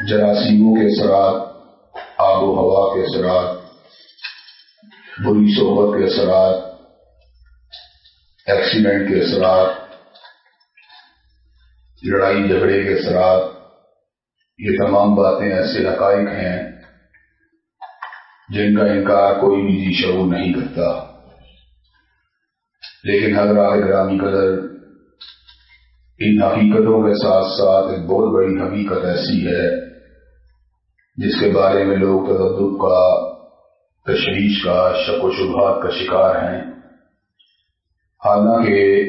جراثیموں کے اثرات، آب و ہوا کے اثرات، بری صحبت کے اثرات، ایکسیڈنٹ کے اثرات، لڑائی جھگڑے کے اثرات، یہ تمام باتیں ایسے حقائق ہیں جن کا انکار کوئی بھی جی شعور نہیں کرتا۔ لیکن حضرات گرامی قدر ان حقیقتوں کے ساتھ ساتھ ایک بہت بڑی حقیقت ایسی ہے جس کے بارے میں لوگ تدد کا، تشویش کا، شک و شبہات کا شکار ہیں۔ حالانکہ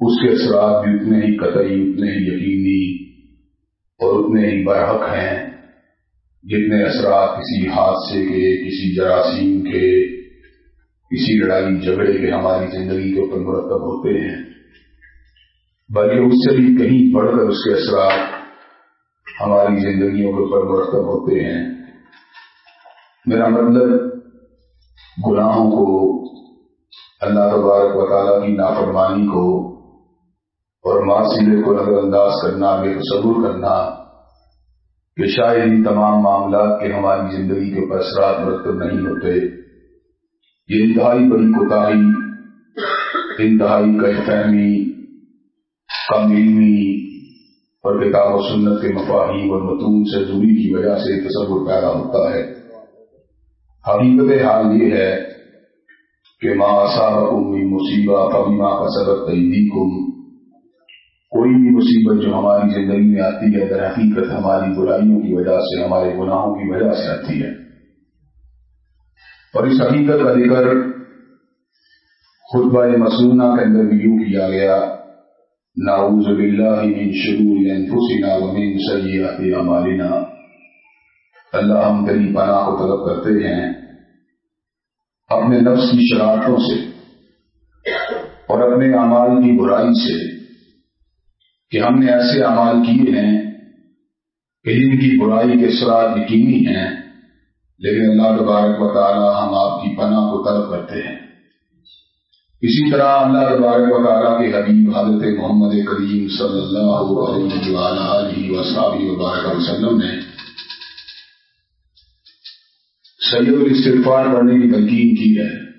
اس کے اثرات بھی اتنے ہی قطعی، اتنے ہی یقینی اور اتنے ہی برحق ہیں جتنے اثرات کسی حادثے کے، کسی جراثیم کے، کسی لڑائی جھگڑے کے ہماری زندگی کے اوپر مرتب ہوتے ہیں۔ بلکہ اس سے بھی کہیں بڑھ کر اس کے اثرات ہماری زندگیوں کے اوپر مرتب ہوتے ہیں۔ میرا مطلب گناہوں کو، اللہ تبارک و تعالیٰ کی نافرمانی کو اور معاشرے کو نظر انداز کرنا، بے تصور کرنا، کہ شاید ان تمام معاملات کے ہماری زندگی کے اوپر اثرات مرتب نہیں ہوتے۔ یہ انتہائی بڑی کوتاہی، انتہائی کئی فہمی کم علمی اور کتاب و سنت کے مفاہیم اور متون سے دوری کی وجہ سے تصور پیدا ہوتا ہے۔ حقیقت حال یہ ہے کہ ماں صاحب مصیبہ فبیما کا سبق تعیدی کوئی بھی مصیبت جو ہماری زندگی میں آتی ہے، در حقیقت ہماری برائیوں کی وجہ سے، ہمارے گناہوں کی وجہ سے آتی ہے۔ اور اس حقیقت کا ذکر خطبہ مسونہ کے اندر بھی یوں کیا گیا۔ ناؤز باللہ من شرور انفسنا ومن سیئات اعمالنا اللہ ہم تیری پناہ کو طلب کرتے ہیں۔ اپنے نفس کی شرارتوں سے اور اپنے اعمال کی برائی سے کہ ہم نے ایسے اعمال کیے ہیں کہ جن کی برائی کے سرات یقینی ہیں، لیکن اللہ تبارک و تعالی ہم آپ کی پناہ کو طلب کرتے ہیں۔ اسی طرح اللہ تبارک و تعالیٰ کے حبیب حضرت محمد کریم صلی اللہ علیہ وبارک وسلم نے سید الاستغفار پڑھنے کی تلقین کی ہے۔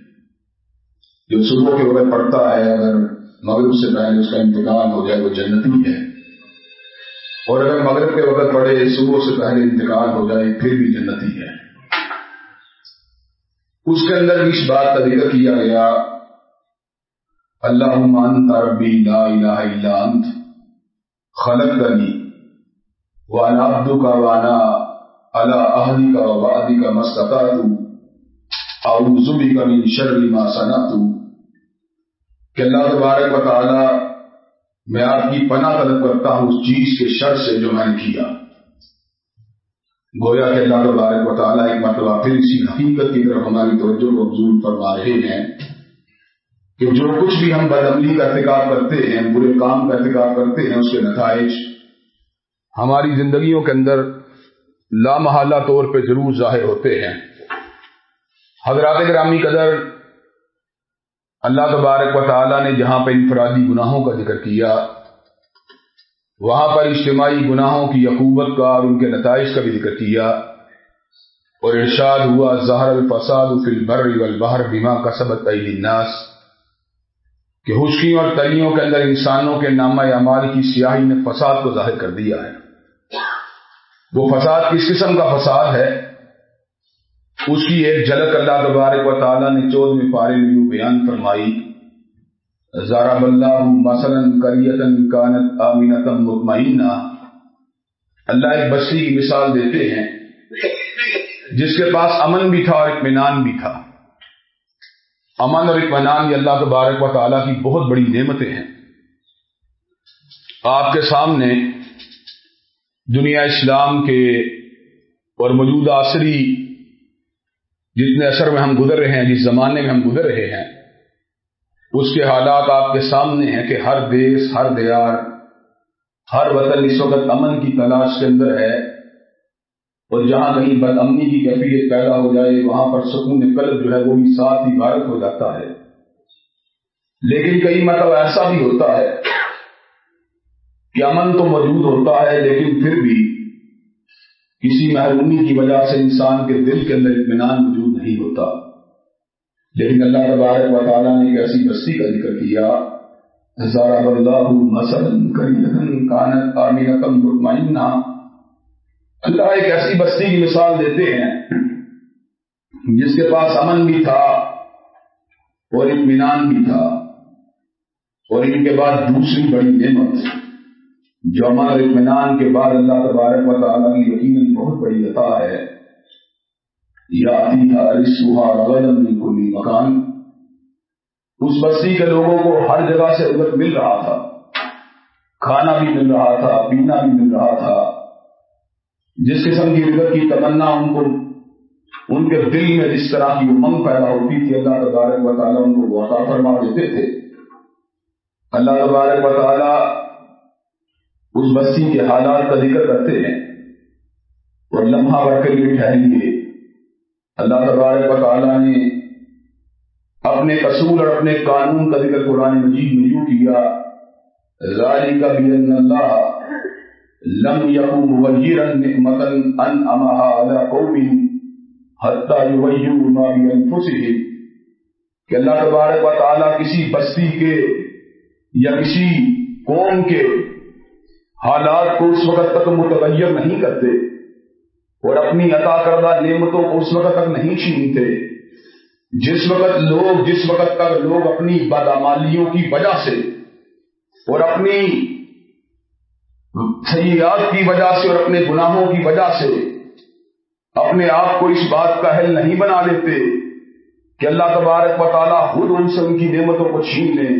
جو صبح کے وقت پڑھتا ہے، اگر مغرب سے پہلے اس کا انتقال ہو جائے، وہ جنتی ہے۔ اور اگر مغرب کے وقت پڑے صبح سے پہلے انتقال ہو جائے، پھر بھی جنتی ہے۔ اس کے اندر اس بات کا ذکر کیا گیا اللہ انت ربی لا الہ الا انت خلق وانا عبدو کا وانا اللہ اہدی کا وادی کا مستقا تو زبی من شر ما صنعت. کہ اللہ تبارک و تعالی میں آپ کی پناہ طلب کرتا ہوں اس چیز کے شر سے جو میں نے کیا. گویا کہ اللہ تبارک و تعالیٰ ایک مرتبہ پھر اسی حقیقت کی طرف ہماری توجہ کو فرما رہے ہیں. کہ جو کچھ بھی ہم بدملی کا ارتکاب کرتے ہیں، برے کام کا ارتکاب کرتے ہیں، اس کے نتائج ہماری زندگیوں کے اندر لامحالہ طور پہ ضرور ظاہر ہوتے ہیں۔ حضرات گرامی قدر اللہ تبارک و تعالیٰ نے جہاں پہ انفرادی گناہوں کا ذکر کیا، وہاں پر اجتماعی گناہوں کی یقوبت کا اور ان کے نتائج کا بھی ذکر کیا اور ارشاد ہوا ظہر الفساد فی البر والبحر بما کا سبق الناس۔ کہ خشکیوں اور تلیوں کے اندر انسانوں کے نامہ اعمال کی سیاہی نے فساد کو ظاہر کر دیا ہے۔ وہ فساد کس قسم کا فساد ہے؟ اس کی ایک جھلک اللہ تبارک و تعالیٰ نے چودہ میں پارے میں بیان فرمائی زارب اللہ مثلاً کریتن کانت آمینتم مطمئنہ۔ اللہ ایک بستی کی مثال دیتے ہیں، جس کے پاس امن بھی تھا اور اطمینان بھی تھا۔ امن اور اطمینان یہ اللہ تبارک و تعالیٰ کی بہت بڑی نعمتیں ہیں۔ آپ کے سامنے دنیا اسلام کے اور موجودہ عصری جتنے اثر میں ہم گزر رہے ہیں، جس زمانے میں ہم گزر رہے ہیں، اس کے حالات آپ کے سامنے ہیں کہ ہر دیش ہر دیار، ہر وطن اس وقت امن کی تلاش کے اندر ہے۔ اور جہاں کہیں بد امنی کی کیفیت پیدا ہو جائے، وہاں پر سکون قلب جو ہے وہ بھی ساتھ ہی غارت ہو جاتا ہے۔ لیکن کئی مطلب ایسا بھی ہوتا ہے کہ امن تو موجود ہوتا ہے، لیکن پھر بھی کسی محرومی کی وجہ سے انسان کے دل کے اندر اطمینان موجود نہیں ہوتا۔ لیکن اللہ تبارک و تعالیٰ نے ایک ایسی بستی کا ذکر کیا اللہ مطمئنہ۔ اللہ ایک ایسی بستی کی مثال دیتے ہیں، جس کے پاس امن بھی تھا اور اطمینان بھی تھا، اور ان کے بعد دوسری بڑی نعمت، جو امن اطمینان کے بعد اللہ تبارک و تعالیٰ کی یقیناً بہت بڑی عطا ہے یا کلی مکان۔ اس بستی کے لوگوں کو ہر جگہ سے عزت مل رہا تھا، کھانا بھی مل رہا تھا، پینا بھی مل رہا تھا جس قسم کی عزت کی تمنا ان کو، ان کے دل میں جس طرح کی امنگ پیدا ہوتی تھی، اللہ تبارک و تعالیٰ ان کو عطا فرما دیتے تھے۔ اللہ تبارک و تعالیٰ اس بستی کے حالات کا ذکر کرتے ہیں اور لمحہ بڑھ کر یہ ٹھہریے اللہ تبارک و تعالیٰ نے اپنے اصول اور اپنے قانون کا ذکر قرآن مجید میں یوں کیا، ذالک بین اللہ لم یقو مغیرا نعمتا ان امہا علی قوم حتی یویو ما بی انفسهم کہ اللہ تبارک و تعالی کسی بستی کے یا کسی قوم کے حالات کو اس وقت تک متغیر نہیں کرتے اور اپنی عطا کردہ نعمتوں کو اس وقت تک نہیں چھینتے، جس وقت لوگ، جس وقت تک لوگ اپنی بدامالیوں کی وجہ سے اور اپنی سیاحت کی وجہ سے اور اپنے گناہوں کی وجہ سے اپنے آپ کو اس بات کا حل نہیں بنا لیتے کہ اللہ تبارک و تعالیٰ خود ان سے ان کی نعمتوں کو چھین لیں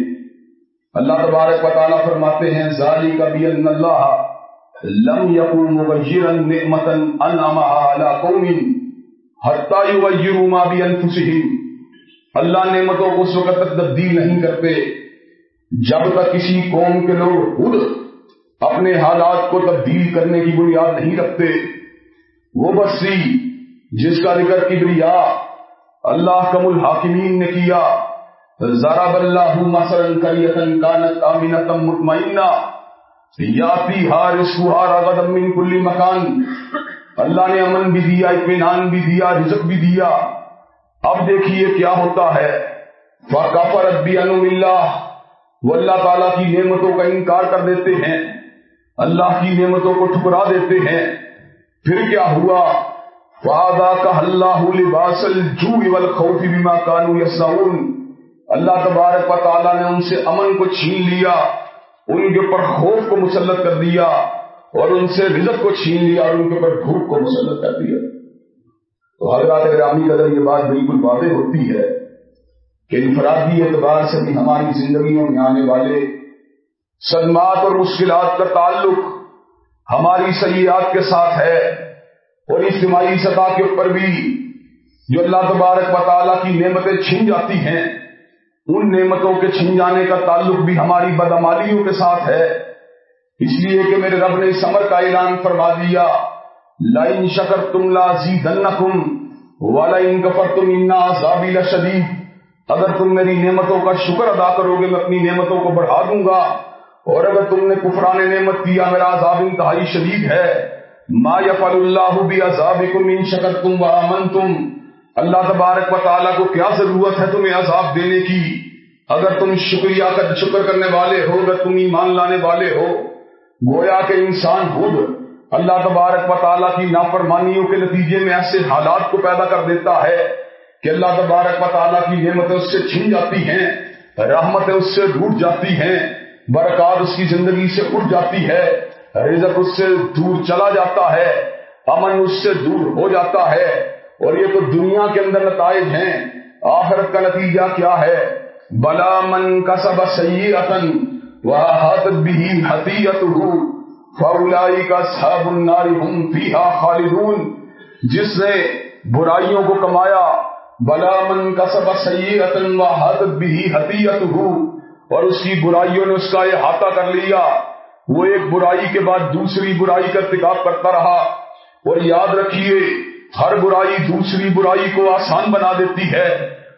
اللہ تبارک و تعالیٰ فرماتے ہیں ظالی کبھی اللہ لم یقون مغیرن نعمتن انعمها على قوم حتی یغیروا ما بانفسهم اللہ نعمتوں کو اس وقت تک تبدیل نہیں کرتے جب تک کسی قوم کے لوگ خود اپنے حالات کو تبدیل کرنے کی بنیاد نہیں رکھتے۔ وہ بسی جس کا ذکر کبریا، اللہ کم الحاکمین نے کیا۔ ذرا بلّہ مسن کریتن کانت امینتم مطمئنہ یاتی ہار سہارا غدم کلی مکان۔ اللہ نے امن بھی دیا، اطمینان بھی دیا، رزق بھی دیا۔ اب دیکھیے کیا ہوتا ہے۔ کافر ابی اللہ۔ وہ اللہ تعالیٰ کی نعمتوں کا انکار کر دیتے ہیں۔ اللہ کی نعمتوں کو ٹھکرا دیتے ہیں۔ پھر کیا ہوا؟ فادا کا اللہ لباس الجوع بما کانو یسعون اللہ تبارک و تعالیٰ نے ان سے امن کو چھین لیا، ان کے اوپر خوف کو مسلط کر دیا اور ان سے رزق کو چھین لیا اور ان کے اوپر بھوک کو مسلط کر دیا۔ تو حضرات گرامی قدر یہ بات بالکل واضح ہوتی ہے کہ انفرادی اعتبار سے بھی ہماری زندگیوں میں آنے والے صدمات اور مشکلات کا تعلق ہماری سیاحت کے ساتھ ہے اور اجتماعی سطح کے اوپر بھی جو اللہ تبارک و تعالیٰ کی نعمتیں چھن جاتی ہیں، ان نعمتوں کے چھن جانے کا تعلق بھی ہماری بدعمالیوں کے ساتھ ہے۔ اس لیے کہ میرے رب نے سمر کا اعلان فرما دیا لائن شکر تم لا زی دن کم والا ان کفر تم انا زابیلا شدید اگر تم میری نعمتوں کا شکر ادا کرو گے، میں اپنی نعمتوں کو بڑھا دوں گا۔ اور اگر تم نے کفران نعمت کیا، میرا عذاب انتہائی شدید ہے۔ ما یفل اللہ بھی عذاب کم ان شکر تم و امن تم اللہ تبارک و تعالیٰ کو کیا ضرورت ہے تمہیں عذاب دینے کی؟ اگر تم شکریہ کا شکر کرنے والے ہو، اگر تم ایمان لانے والے ہو، گویا کہ انسان خود اللہ تبارک و تعالیٰ کی نافرمانیوں کے نتیجے میں ایسے حالات کو پیدا کر دیتا ہے کہ اللہ تبارک و تعالیٰ کی نعمتیں اس سے چھن جاتی ہیں، رحمتیں اس سے ڈوٹ جاتی ہیں۔ برکات اس کی زندگی سے اٹھ جاتی ہے۔ رزق اس سے دور چلا جاتا ہے، امن اس سے دور ہو جاتا ہے۔ اور یہ تو دنیا کے اندر نتائج ہیں۔ آخرت کا نتیجہ کیا ہے؟ بلا من کا سب سی وَأَحَاطَتْ بِهِ خَطِيَّتُهُ فَأُولَئِكَ أَصْحَابُ النَّارِ هُمْ فِيهَا خَالِدُونَ۔ جس نے برائیوں کو کمایا، بلا من کسب سیئتا وَأَحَاطَتْ بِهِ خَطِيَّتُهُ اور اس کی برائیوں نے اس کا احاطہ کر لیا۔ وہ ایک برائی کے بعد دوسری برائی کا ارتکاب کرتا رہا۔ اور یاد رکھیے، ہر برائی دوسری برائی کو آسان بنا دیتی ہے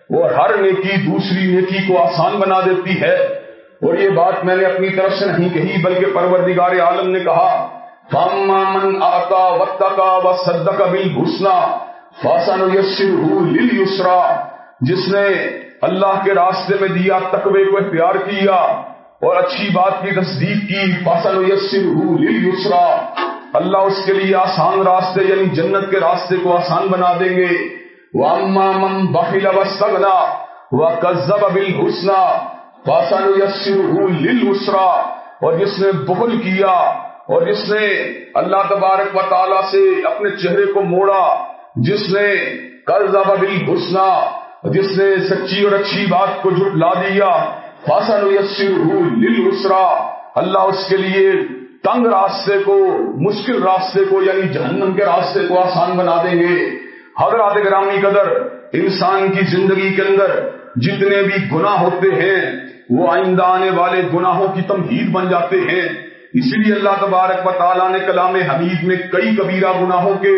اور ہر نیکی دوسری نیکی کو آسان بنا دیتی ہے۔ اور یہ بات میں نے اپنی طرف سے نہیں کہی، بلکہ پروردگار عالم نے کہا فاما من آتا وتقا و صدق بالحسنى فسنيسره لليسرى۔ جس نے اللہ کے راستے میں دیا، تقوی کو اختیار کیا اور اچھی بات کی تصدیق کی۔ فصل یسر لليسرى۔ اللہ اس کے لیے آسان راستے یعنی جنت کے راستے کو آسان بنا دیں گے۔ واما من بخل واستغنى وكذب بالحسنى فسنيسره لليسرى۔ اور جس نے بخل کیا، اور جس نے اللہ تبارک و تعالی سے اپنے چہرے کو موڑا، جس نے قرض بل حسنا جس نے سچی اور اچھی بات کو جھٹلا دیا فاسن یسرا اللہ اس کے لیے تنگ راستے کو، مشکل راستے کو یعنی جہنم کے راستے کو آسان بنا دیں گے۔ حضرات گرامی قدر، انسان کی زندگی کے اندر جتنے بھی گناہ ہوتے ہیں، وہ آئندہ آنے والے گناہوں کی تمہید بن جاتے ہیں۔ اسی لیے اللہ تبارک و تعالیٰ نے کلام حمید میں کئی کبیرہ گناہوں کے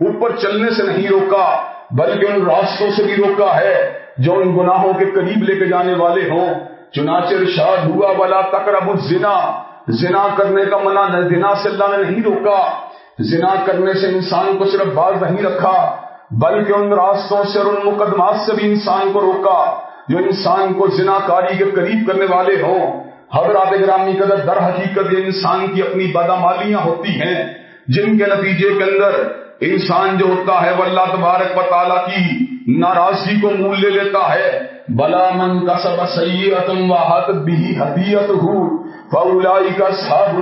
اوپر چلنے سے نہیں روکا۔ بلکہ ان راستوں سے بھی روکا ہے جو ان گناہوں کے قریب لے کے جانے والے ہوں۔ چنانچہ ارشاد ہوا والا تقرب الزنا۔ زنا کرنے کا منع زنا سے اللہ نے نہیں روکا۔ زنا کرنے سے انسان کو صرف باز نہیں رکھا، بلکہ ان راستوں سے اور ان مقدمات سے بھی انسان کو روکا، جو انسان کو زنا کاری کے قریب کرنے والے ہوں۔ حضرات گرامی قدر در حقیقت یہ انسان کی اپنی بادامالیاں ہوتی ہیں، جن کے نتیجے کے اندر انسان جو ہوتا ہے وہ اللہ تبارک و تعالیٰ کی ناراضگی کو مول لے لیتا ہے۔ بلا من کا سب سیتم واحد بھی حدیت فولائی کا سب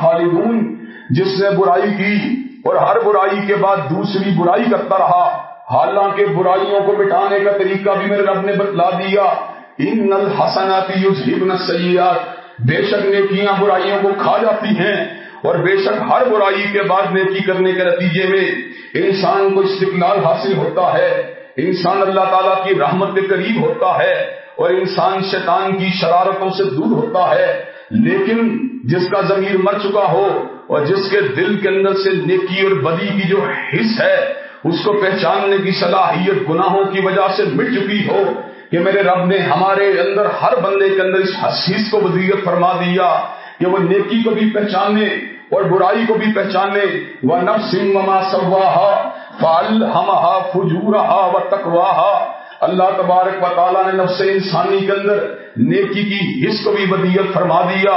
خالدون۔ جس نے برائی کی اور ہر برائی کے بعد دوسری برائی کرتا رہا، حالانکہ برائیوں کو مٹانے کا طریقہ بھی میرے رب نے بتلا دیا۔ ان الحسناتی یذهبن السیئات بے شک نیکیاں برائیوں کو کھا جاتی ہیں۔ اور بے شک ہر برائی کے بعد نیکی کرنے کے نتیجے میں انسان کو استقلال حاصل ہوتا ہے۔ انسان اللہ تعالیٰ کی رحمت کے قریب ہوتا ہے اور انسان شیطان کی شرارتوں سے دور ہوتا ہے۔ لیکن جس کا ضمیر مر چکا ہو اور جس کے دل کے اندر سے نیکی اور بدی کی جو حص ہے، اس کو پہچاننے کی صلاحیت گناہوں کی وجہ سے مٹ چکی ہو کہ میرے رب نے ہمارے اندر ہر بندے کے اندر اس حسیس کو وزیرت فرما دیا۔ کہ وہ نیکی کو بھی پہچانے اور برائی کو بھی پہچانے۔ وہ نب سنگ مما سواہا فال ہما فجورا و تکواہا اللہ تبارک و تعالیٰ نے نفس انسانی کے اندر نیکی کی حص کو بھی بدیت فرما دیا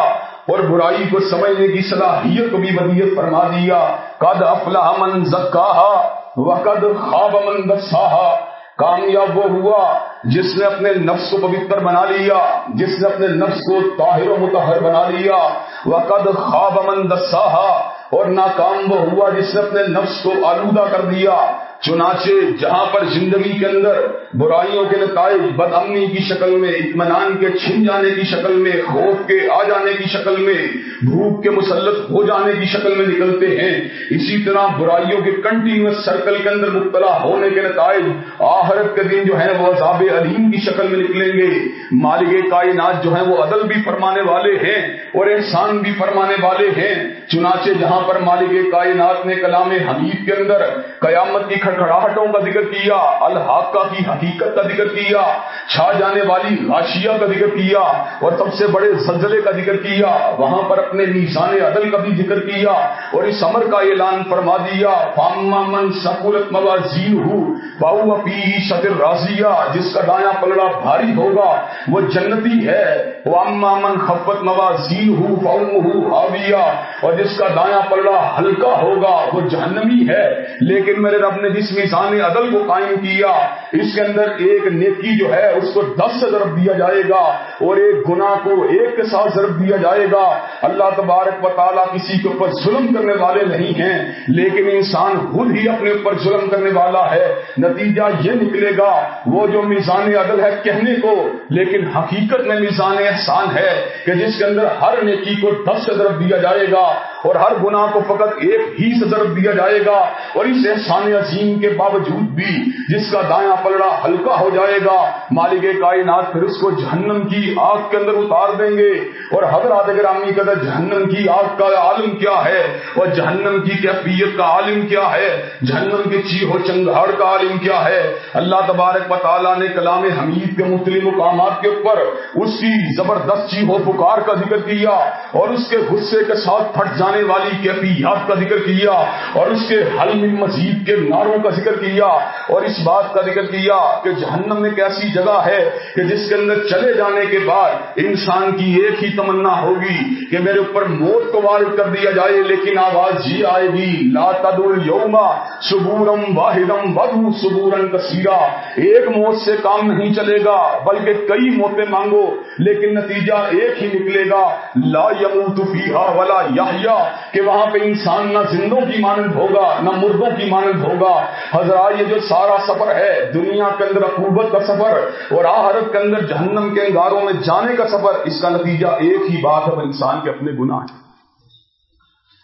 اور برائی کو سمجھنے کی صلاحیت کو بھی بدیت فرما دیا۔ قد افلاح من زکاہا وقد خواب من دساہا کامیاب وہ ہوا جس نے اپنے نفس کو پوتر بنا لیا، جس نے اپنے نفس کو طاہر و متحر بنا لیا۔ وہ قد خواب من دساہا، اور ناکام وہ ہوا جس نے اپنے نفس کو آلودہ کر دیا۔ چنانچہ جہاں پر زندگی کے اندر برائیوں کے نتائج، بد امنی کی شکل میں، اطمینان کے چھن جانے کی شکل میں، خوف کے آ جانے کی شکل میں، بھوک کے مسلط ہو جانے کی شکل میں نکلتے ہیں۔ اسی طرح برائیوں کے کنٹینیوس سرکل کے اندر مبتلا ہونے کے نتائج آخرت کے دن جو ہے وہ عذاب علیم کی شکل میں نکلیں گے۔ مالک کائنات جو ہے وہ عدل بھی فرمانے والے ہیں اور احسان بھی فرمانے والے ہیں۔ چنانچہ جہاں پر مالک کائنات نے کلام حمید کے اندر قیامت کی کھڑکھڑاہٹوں کا ذکر کیا الحاقہ کی حقیقت کا ذکر کیا، چھا جانے والی غاشیہ کا ذکر کیا اور سب سے بڑے زلزلے کا ذکر کیا، وہاں پر اپنے نیسان عدل کا بھی ذکر کیا اور اس عمر کا اعلان فرما دیا فاما من سکولت موازین ہوں باؤ پی شکر رازیہ جس کا دایا پلڑا بھاری ہوگا، وہ جنتی ہے۔ وہ من خفت موازین ہوں فاؤ ہوں ہاویہ اور جس کا دایا پلڑا ہلکا ہوگا، وہ جہنمی ہے۔ لیکن میرے رب نے جس میزان عدل کو قائم کیا۔ اس کے اندر ایک نیکی جو ہے، اس کو دس سے ضرب دیا جائے گا اور ایک گنا کو ایک کے ساتھ ضرب دیا جائے گا۔ اللہ تبارک و تعالیٰ کسی کے اوپر ظلم کرنے والے نہیں ہیں، لیکن انسان خود ہی اپنے اوپر ظلم کرنے والا ہے۔ نتیجہ یہ نکلے گا، وہ جو میزان عدل ہے کہنے کو، لیکن حقیقت میں میزان احسان ہے کہ جس کے اندر ہر نیکی کو دس سے ضرب دیا جائے گا۔ اور ہر گناہ کو فقط ایک ہی سے ضرب دیا جائے گا اور اس احسان عظیم کے باوجود بھی جس کا دایاں پلڑا ہلکا ہو جائے گا، مالک کائنات پھر اس کو جہنم کی آگ کے اندر اتار دیں گے اور حضرات گرامی کا جہنم کی آگ کا عالم کیا ہے؟ اور جہنم کی کیفیت کا عالم کیا ہے؟ جہنم کے چیہو چنگاڑ کا عالم کیا ہے؟ اللہ تبارک و تعالیٰ نے کلام حمید کے مختلف مقامات کے اوپر اس کی زبردست چیہو پکار کا ذکر کیا اور اس کے غصے کے ساتھ پھٹ جانے بجھانے والی کیفیات کا ذکر کیا اور اس کے حل میں مزید کے ناروں کا ذکر کیا اور اس بات کا ذکر کیا کہ جہنم ایک ایسی جگہ ہے کہ جس کے اندر چلے جانے کے بعد انسان کی ایک ہی تمنا ہوگی کہ میرے اوپر موت کو وارد کر دیا جائے لیکن آواز جی آئے گی، لا تد الوما سبورم واحدم بدو سبورن کثیرا۔ ایک موت سے کام نہیں چلے گا، بلکہ کئی موتیں مانگو، لیکن نتیجہ ایک ہی نکلے گا۔ لا یموت فیہا ولا یحیا۔ کہ وہاں پہ انسان نہ زندوں کی مانند ہوگا، نہ مردوں کی مانند ہوگا۔ حضرات، یہ جو سارا سفر ہے، دنیا کے اندر عقوبت کا سفر اور آہرت کے اندر جہنم کے انگاروں میں جانے کا سفر، اس کا نتیجہ ایک ہی بات ہے انسان کے اپنے گناہ ہیں۔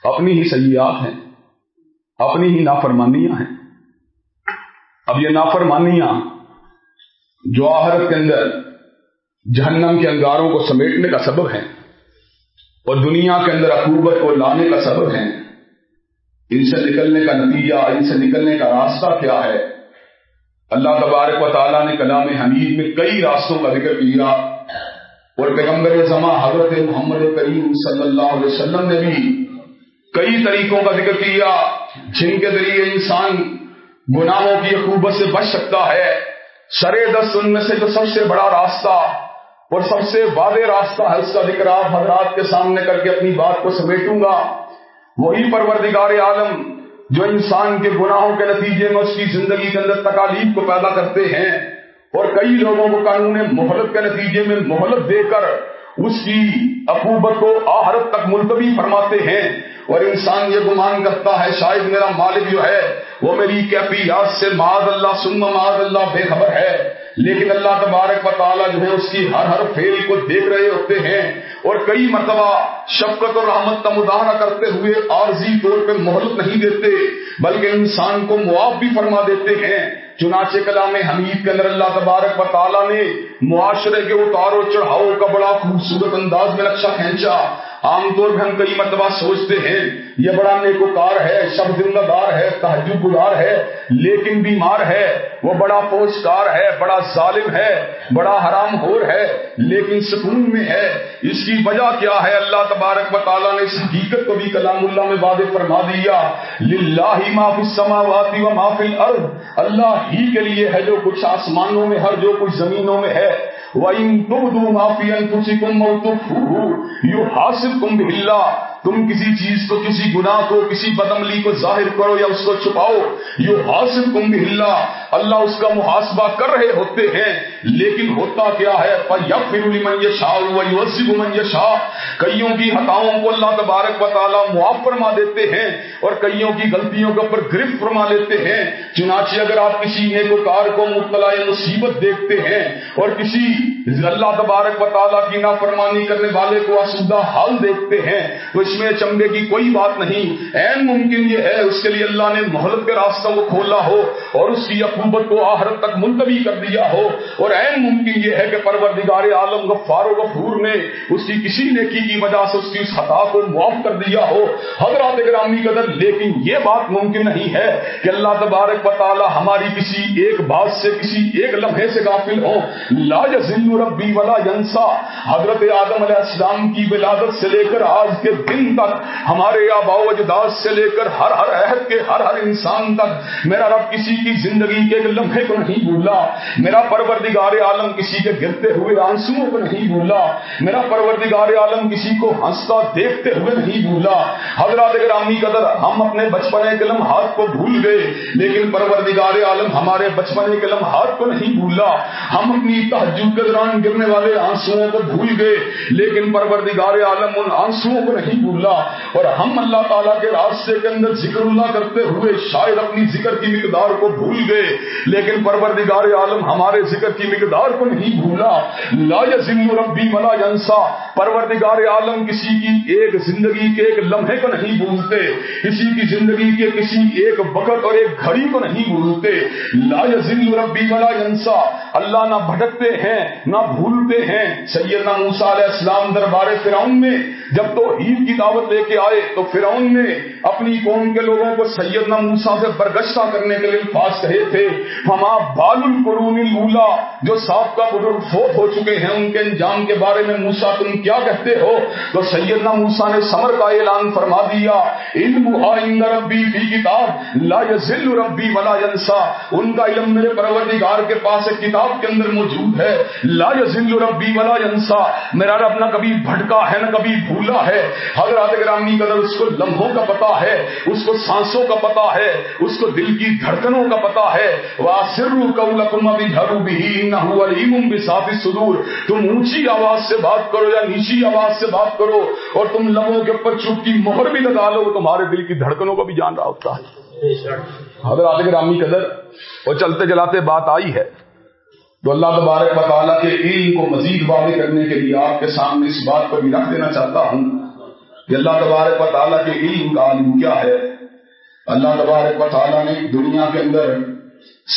اپنی ہی سیاحت ہیں، اپنی ہی نافرمانیاں ہیں۔ اب یہ نافرمانیاں جو آہرت کے اندر جہنم کے انگاروں کو سمیٹنے کا سبب ہے اور دنیا کے اندر عقوبت کو لانے کا سبب ہے۔ ان سے نکلنے کا نتیجہ، ان سے نکلنے کا راستہ کیا ہے؟ اللہ تبارک و تعالیٰ نے کلام حمید میں کئی راستوں کا ذکر کیا۔ اور پیغمبر زماں حضرت محمد کریم صلی اللہ علیہ وسلم نے بھی کئی طریقوں کا ذکر کیا، جن کے ذریعے انسان گناہوں کی عقوبت سے بچ سکتا ہے۔ سرے دست ان میں سے جو سب سے بڑا راستہ اور سب سے واضح راستہ ہے اس کا ذکر آپ حضرات کے سامنے کر کے اپنی بات کو سمیٹوں گا۔ وہی پروردگار عالم جو انسان کے گناہوں کے نتیجے میں اس کی زندگی کے اندر تکالیف کو پیدا کرتے ہیں اور کئی لوگوں کو قانون محلت کے نتیجے میں محلت دے کر اس کی عقوبت کو آہرت تک ملتوی فرماتے ہیں۔ اور انسان یہ گمان کرتا ہے، شاید میرا مالک جو ہے وہ میری کیفیات سے معاذ اللہ سن معاذ اللہ بے خبر ہے۔ لیکن اللہ تبارک و تعالیٰ جو ہے اس کی ہر ہر فیل کو دیکھ رہے ہوتے ہیں اور کئی مرتبہ شفقت اور رحمت کا مظاہرہ کرتے ہوئے عارضی طور پہ مہلت نہیں دیتے، بلکہ انسان کو معاف بھی فرما دیتے ہیں۔ چنانچہ کلام حمید کے اندر اللہ تبارک و تعالیٰ نے معاشرے کے اتار و چڑھاؤ کا بڑا خوبصورت انداز میں نقشہ کھینچا۔ عام طور پہ ہم کئی مرتبہ سوچتے ہیں، یہ بڑا نیکوکار ہے، شب زندہ دار ہے تحجب گزار ہے، لیکن بیمار ہے، وہ بڑا پوچھکار ہے، بڑا ظالم ہے، بڑا حرام خور ہے، لیکن سکون میں ہے۔ اس کی وجہ کیا ہے؟ اللہ تبارک و تعالیٰ نے اس حقیقت کو بھی کلام اللہ میں واضح فرما دیا۔ للہ ما فی السماوات و ما فی الارض۔ اللہ ہی کے لیے ہے جو کچھ آسمانوں میں ہر جو کچھ زمینوں میں ہے۔ وَإِن تُبْدُوا مَا فِي أَنفُسِكُمْ أَوْ تُخْفُوهُ يُحَاسِبْكُم بِهِ اللَّهُ تم کسی چیز کو، کسی گناہ کو، کسی بدملی کو ظاہر کرو یا اس کو چھپاؤ، یو حاصل کم بھی اللہ اللہ اس کا محاسبہ کر رہے ہوتے ہیں، لیکن ہوتا کیا ہے؟ من شاہ من شاہ کئیوں کی ہتاؤں کو اللہ تبارک و تعالیٰ معاف فرما دیتے ہیں اور کئیوں کی غلطیوں کے اوپر گرفت فرما لیتے ہیں۔ چنانچہ اگر آپ کسی نیکوکار کو مبتلا مصیبت دیکھتے ہیں اور کسی اللہ تبارک و تعالیٰ کی نافرمانی کرنے والے کو آسودہ حال دیکھتے ہیں، تو اس میں چمڑے کی کوئی بات نہیں۔ این ممکن یہ ہے، اس کے لیے اللہ نے محلت کے راستوں کو کھولا ہو اور اس کی عقوبت کو آخرت تک ملتوی کر دیا ہو۔ اور این ممکن یہ ہے کہ پروردگار عالم غفار و غفور نے اس کی کسی نیکی کی وجہ سے اس کی اس خطا کو معاف کر دیا ہو۔ حضرات گرامی قدر، لیکن یہ بات ممکن نہیں ہے کہ اللہ تبارک و تعالی ہماری کسی ایک بات سے، کسی ایک لمحے سے غافل ہو لا یزل ربی ولا ینسا۔ حضرت آدم علیہ السلام کی ولادت سے لے کر آج کے دن دن تک ہمارے آبا و اجداد سے لے کر ہر ہر عہد کے ہر ہر انسان تک میرا رب کسی کی زندگی کے ایک لمحے کو نہیں بھولا، میرا پروردگار عالم کسی کے گرتے ہوئے آنسو کو نہیں بھولا، میرا پروردگار عالم کسی کو ہنستا دیکھتے ہوئے نہیں بھولا۔ حضرات گرامی قدر ہم اپنے بچپنے کے لمحات کو بھول گئے، لیکن پروردگار عالم ہمارے بچپنے کے لمحات کو نہیں بھولا۔ ہم اپنی تحجد کے دوران گرنے والے آنسو کو بھول گئے، لیکن پروردگار عالم ان آنسو کو نہیں اللہ اور ہم اللہ تعالیٰ کے راستے کے اندر ذکر اللہ کرتے ہوئے شاید اپنی ذکر کی مقدار کو بھول گئے۔ لیکن پروردگار عالم ہمارے ذکر کی مقدار کو نہیں بھولا۔ لا یزن ربی ملا جنسا پروردگار عالم کسی کی ایک زندگی کے ایک لمحے کو نہیں بھولتے، کسی کی زندگی کے کسی ایک وقت اور ایک گھڑی کو نہیں بھولتے۔ لا یزن ربی ملا جنسا اللہ نہ بھٹکتے ہیں، نہ بھولتے ہیں۔ سیدنا موسیٰ علیہ السلام دربار فرعون میں، جب تو عید کی دعوت لے کے آئے تو فرعون نے اپنی قوم کے لوگوں کو سیدنا موسا سے برگشتہ کرنے کے لیے الفاظ کہے تھے۔ ہما بال القرون الا جو صاحب کا بزرگ فوت ہو چکے ہیں، ان کے انجام کے بارے میں موسا تم کیا کہتے ہو؟ تو سیدنا موسا نے سمر کا اعلان فرما دیا، علم ربی فی کتاب، لا یزل ربی ولا ینسا. ان کا علم میرے پروردگار کے پاس ایک کتاب کے اندر موجود ہے، لا یزل ربی ولا ینسا. میرا رب نہ کبھی بھٹکا ہے، نہ کبھی بھولا ہے۔ حضرات گرامی قدر اس کو لمحوں کا پتا ہے، اس کو سانسوں کا پتا ہے، اس کو دل کی دھڑکنوں کا پتا ہے۔ واسرو قولکم بجھرو بھی انه علیم بذات الصدور۔ تم اونچی آواز سے بات کرو یا نیچی آواز سے بات کرو اور تم لبوں کے اوپر چپ مہر بھی لگا لو تمہارے دل کی دھڑکنوں کو بھی جان رہا ہوتا ہے۔ حضرات گرامی قدر اور چلتے چلاتے بات آئی ہے۔ تو اللہ تبارک تعالیٰ کے علم کو مزید واضح کرنے کے لیے آپ کے سامنے اس بات کو بھی رکھ دینا چاہتا ہوں کہ اللہ تبارک و تعالیٰ کے علم کا عالم کیا ہے۔ اللہ تبارک و تعالیٰ نے دنیا کے اندر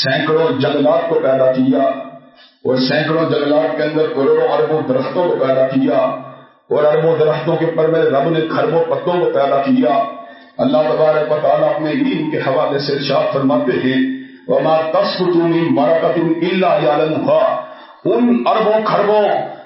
سینکڑوں جنگلات کو پیدا کیا۔ اور سینکڑوں جنگلات کے اندر کروڑوں اربوں درختوں کو پیدا کیا اور اربوں درختوں کے اوپر میں رب نے خربوں پتوں کو پیدا کیا۔ اللہ تبارک و تعالیٰ اپنے علم کے حوالے سے ارشاد فرماتے ہیں، وما تصفتونی الا ان اربوں خربوں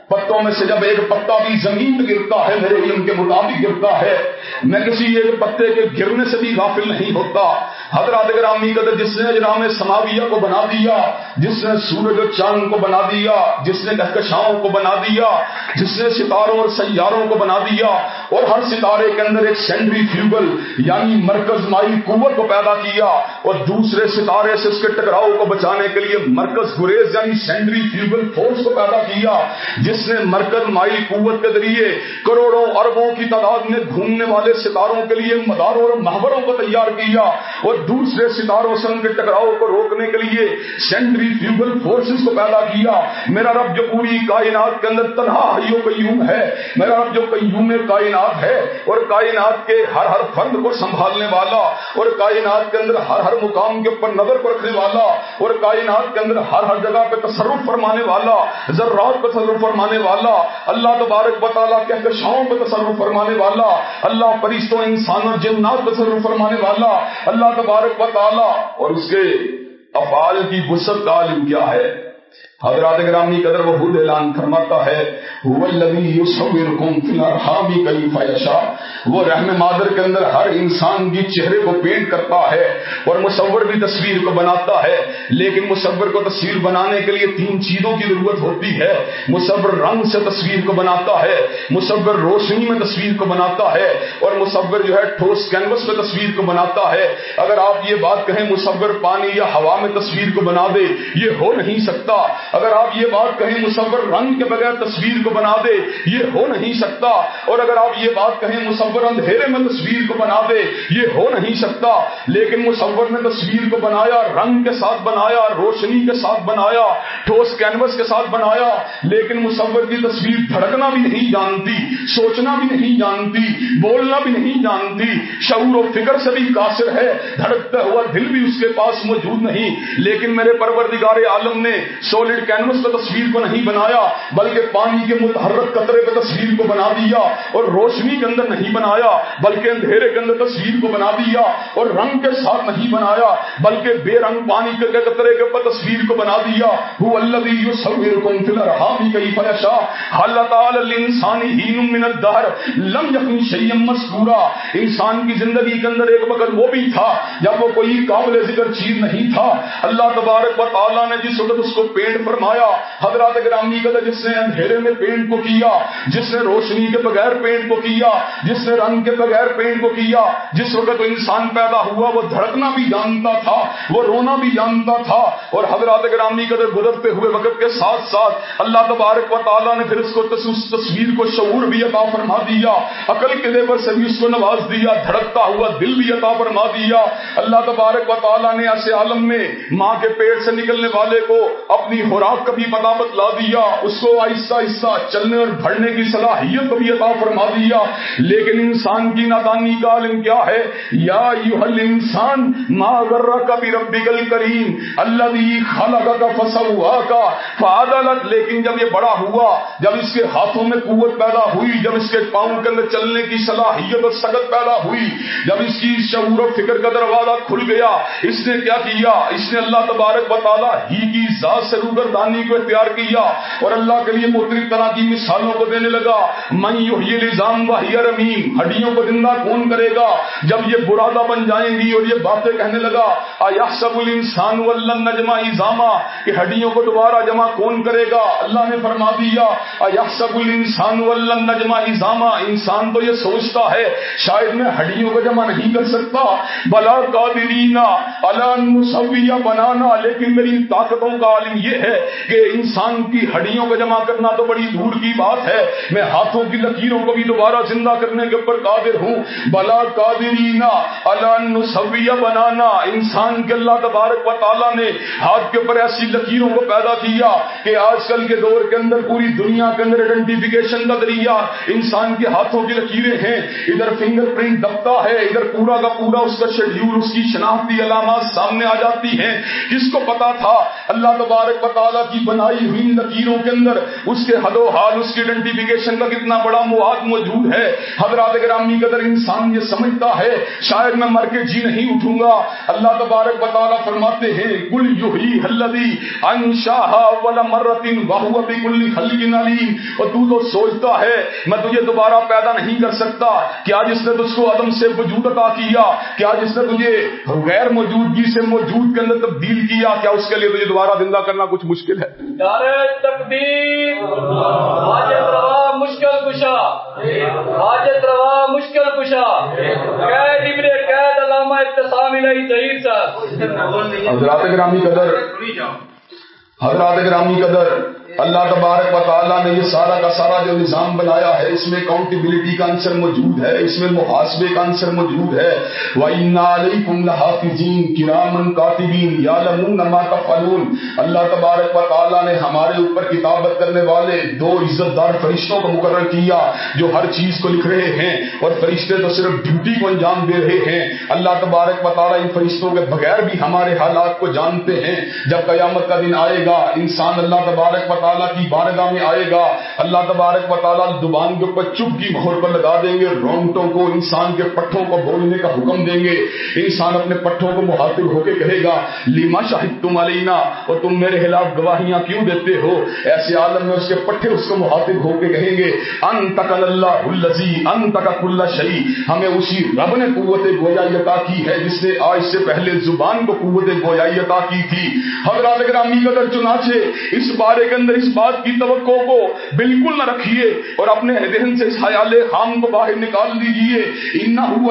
پتوں میں سے جب ایک پتا بھی زمین پہ گرتا ہے، میرے علم کے مطابق گرتا ہے، میں کسی ایک پتے کے گرنے سے بھی غافل نہیں ہوتا۔ حضرات گرامی قدر، جس نے اجرام سماویہ کو بنا دیا، جس نے سورج و چاند کو بنا دیا، جس نے کہکشاؤں کو بنا دیا، جس نے ستاروں اور سیاروں کو بنا دیا، اور ہر ستارے کے اندر ایک سینڈری فیوگل یعنی مرکز مائی قوت کو پیدا کیا، اور دوسرے ستارے سے اس کے ٹکراؤ کو بچانے کے لیے مرکز گریز یعنی سینڈری فیوگل فورس کو پیدا کیا، جس جس نے مرکز مائی قوت کے ذریعے کروڑوں اربوں کی تعداد میں گھومنے والے ستاروں کے لیے مداروں اور محبروں کو تیار کیا اور دوسرے ستاروں سے ان کے ٹکراؤ کو روکنے کے لیے سینٹری فیوبل فورسز کو پیدا کیا۔ میرا رب جو پوری کائنات کے اندر تنہا حیو قیوم ہے، میرا رب جو قیوم کائنات ہے اور کائنات کے ہر ہر فرد کو سنبھالنے والا اور کائنات کے اندر ہر ہر مقام کے اوپر نظر کو رکھنے والا اور کائنات کے اندر ہر ہر جگہ پہ تصرف فرمانے والا، ذرات پہ تصرف فرمانے فرمانے والا، اللہ تبارک بطالہ کے کشاؤں پہ تصرف فرمانے والا، اللہ پرستوں انسان اور جنات تصرف فرمانے والا، اللہ تبارک بطالہ اور اس کے افعال کی وسط کا عالم کیا ہے؟ حضرات گرامی قدر وہ اعلان فرماتا ہے وہ رحم مادر کے اندر ہر انسان کی چہرے کو پینٹ کرتا ہے اور مصور بھی تصویر کو بناتا ہے۔ لیکن مصور کو تصویر بنانے کے لیے تین چیزوں کی ضرورت ہوتی ہے۔ مصور رنگ سے تصویر کو بناتا ہے، مصور روشنی میں تصویر کو بناتا ہے اور مصور جو ہے ٹھوس کینوس میں تصویر کو بناتا ہے۔ اگر آپ یہ بات کہیں مصور پانی یا ہوا میں تصویر کو بنا دے، یہ ہو نہیں سکتا۔ اگر آپ یہ بات کہیں مصور رنگ کے بغیر تصویر کو بنا دے، یہ ہو نہیں سکتا۔ اور اگر آپ یہ بات کہیں مصور اندھیرے میں تصویر کو بنا دے، یہ ہو نہیں سکتا۔ لیکن مصور نے تصویر کو بنایا، رنگ کے ساتھ بنایا، روشنی کے ساتھ بنایا، ٹھوس کینوس کے ساتھ بنایا۔ لیکن مصور کی تصویر دھڑکنا بھی نہیں جانتی، سوچنا بھی نہیں جانتی، بولنا بھی نہیں جانتی۔ شعور و فکر سے بھی قاصر ہے، دھڑکتا ہوا دل بھی اس کے پاس موجود نہیں۔ لیکن میرے پروردگار عالم نے سولڈ کینوس پہ تصویر کو نہیں بنایا، بلکہ پانی کے متحرک قطرے پہ تصویر کو بنا دیا اور روشنی کے اندر نہیں بنایا، بلکہ اندھیرے کے اندر تصویر کو بنا دیا اور رنگ کے ساتھ نہیں بنایا، بلکہ بے رنگ پانی کے قطرے کے اوپر تصویر کو بنا دیا۔ وہ اللہ اللہ تعالی انسانی ہین من الدہر؟ لم یکن شیم مسکورا انسان کی زندگی کے اندر ایک مگر وہ بھی تھا جب وہ کوئی قابل ذکر چیز نہیں تھا۔ اللہ تبارک و تعالیٰ نے جس وقت اس کو پینٹ فرمایا، حضرات گرامی کا جس نے اندھیرے میں پینٹ کو کیا، جس نے روشنی کے بغیر پینٹ کو کیا، جس نے رنگ کے بغیر پینٹ کو کیا، جس وقت انسان پیدا ہوا، وہ دھڑکنا بھی جانتا تھا، وہ رونا بھی جانتا تھا۔ اور حضرات گرامی کا گزرتے ہوئے وقت کے ساتھ ساتھ اللہ تبارک و تعالیٰ نے پھر اس کو تصویر کو شعور بھی عطا فرما دیا، عقل کے لیبر سے بھی اس کو نواز دیا، دھڑکتا ہوا دل بھی عطا فرما دیا۔ اللہ تبارک و تعالیٰ نے ایسے عالم میں ماں کے پیٹ سے نکلنے والے کو اپنی خوراک کا بھی پتا بتلا دیا، اس کو آہستہ آہستہ چلنے اور بڑھنے کی صلاحیت کو بھی عطا فرما دیا۔ لیکن انسان کی نادانی کا عالم کیا ہے؟ یا یوحل انسان، ما گر کا بھی ربی گل کریم اللہ خالہ کا فسا کا فعدلت لیکن جب یہ بڑا ہوا، جب اس کے ہاتھوں میں قوت پیدا ہوئی، جب اس کے پاؤں کے اندر چلنے کی صلاحیت اور سگت پیدا ہوئی، جب اس کی شعور و فکر کا دروازہ کھل گیا، اس نے کیا کیا؟ اس نے اللہ تبارک بطالہ ہی کی ذات سے روگر دانی کو اختیار کیا اور اللہ کے لیے مختلف طرح کی مثالوں کو دینے لگا۔ من یہ نظام و رمیم، ہڈیوں کو زندہ کون کرے گا؟ جب یہ برادہ بن جائیں گی اور یہ باتیں کہنے لگا آیا سب الانسان نجما ایزاما کہ ہڈیوں کو دوبارہ جمع کون کرے گا؟ اللہ نے فرما دیا آیا سب الانسان نجما ایزاما انسان تو یہ سوچتا ہے، شاید میں ہڈیوں کو جمع نہیں کر سکتا۔ بلا قادرینا اللہ بنانا، لیکن میری طاقتوں کا عالم یہ ہے کہ انسان کی ہڈیوں کو جمع کرنا تو بڑی دور کی بات ہے۔ میں ہاتھوں کی لکیروں کو بھی دوبارہ زندہ کرنے کے اوپر قادر ہوں۔ بلا قادرینا اللہ بنانا۔ انسان کے اللہ تبارک و تعالیٰ نے ہاتھ کے اوپر ایسی لکیروں کو پیدا کیا کہ آج کل کے دور کے اندر پوری دنیا کے اندر آئیڈینٹیفیکیشن کا ذریعہ انسان کے ہاتھوں کی لکیریں ہیں۔ ادھر فنگر پرنٹ دبتا ہے، ادھر پورا کا پورا اس کا شیڈیول اس کی شناختی علامات سامنے آ جاتی ہیں۔ کس کو پتا تھا؟ اللہ تبارک و تعالیٰ کی بنائی ہوئی لکیروں کے اندر، اس کے حد و حال، اس کی آئیڈینٹیفیکیشن کا کتنا بڑا مواد موجود ہے۔ حضرات گرامی قدر انسان یہ سمجھتا ہے، شاید میں مر کے جی نہیں اٹھوں گا۔ اللہ تبارک و فرماتے ہیں کل یوہی حلدی انشاہ ولا مرتن بہو ابھی کل خلی نالیم اور تو تو سوچتا ہے، میں تجھے دوبارہ پیدا نہیں کر سکتا۔ کیا جس نے تجھ کو عدم سے وجود عطا کیا؟ کیا جس نے تجھے غیر موجودگی سے موجود کے اندر تبدیل کیا؟ کیا اس کے لیے تجھے دوبارہ زندہ کرنا کچھ مشکل ہے۔ تقدیر حاجت روا مشکل کشا۔ حاجت روا مشکل کشا۔ قید ابن قید علامہ ظہیر صاحب۔ حضرات گرامی قدر۔ حضرات گرامی قدر۔ اللہ تبارک و تعالیٰ نے یہ سارا کا سارا جو نظام بنایا ہے، اس میں اکاؤنٹیبلٹی کا انصر موجود ہے، اس میں محاسبے کا انصر موجود ہے۔ اللہ تبارک و تعالیٰ نے ہمارے اوپر کتابت کرنے والے دو عزت دار فرشتوں کو مقرر کیا جو ہر چیز کو لکھ رہے ہیں اور فرشتے تو صرف ڈیوٹی کو انجام دے رہے ہیں۔ اللہ تبارک و تعالیٰ ان فرشتوں کے بغیر بھی ہمارے حالات کو جانتے ہیں۔ جب قیامت کا دن آئے گا، انسان اللہ تبارک و تعالیٰ کی بارگاہ میں آئے گا۔ اللہ تبارک و تعالیٰ زبان کے اوپر چپ کی مہر پر لگا دیں گے رونگٹوں کو انسان کے پٹھوں کو بولنے کا حکم دیں گے۔ انسان اپنے پٹھوں کو محاطب ہو کے کہے گا لیما شاہد تم علینا اور تم میرے خلاف گواہیاں کیوں دیتے ہو؟ ایسے عالم میں اس کے پٹھے اس کو محاطب ہو کے کہیں گے ان تک اللہ الزی ان تک اللہ شہی ہمیں اسی رب نے قوت گویائی عطا کی ہے، جس نے آج سے پہلے زبان کو قوت گویائی عطا کی تھی۔ حضرات گرامی قدر چنانچہ اس بارے کے اندر اندر اس بات کی توقع کو بالکل نہ رکھیے اور اپنے ذہن سے خیال خام کو باہر نکال دیجیے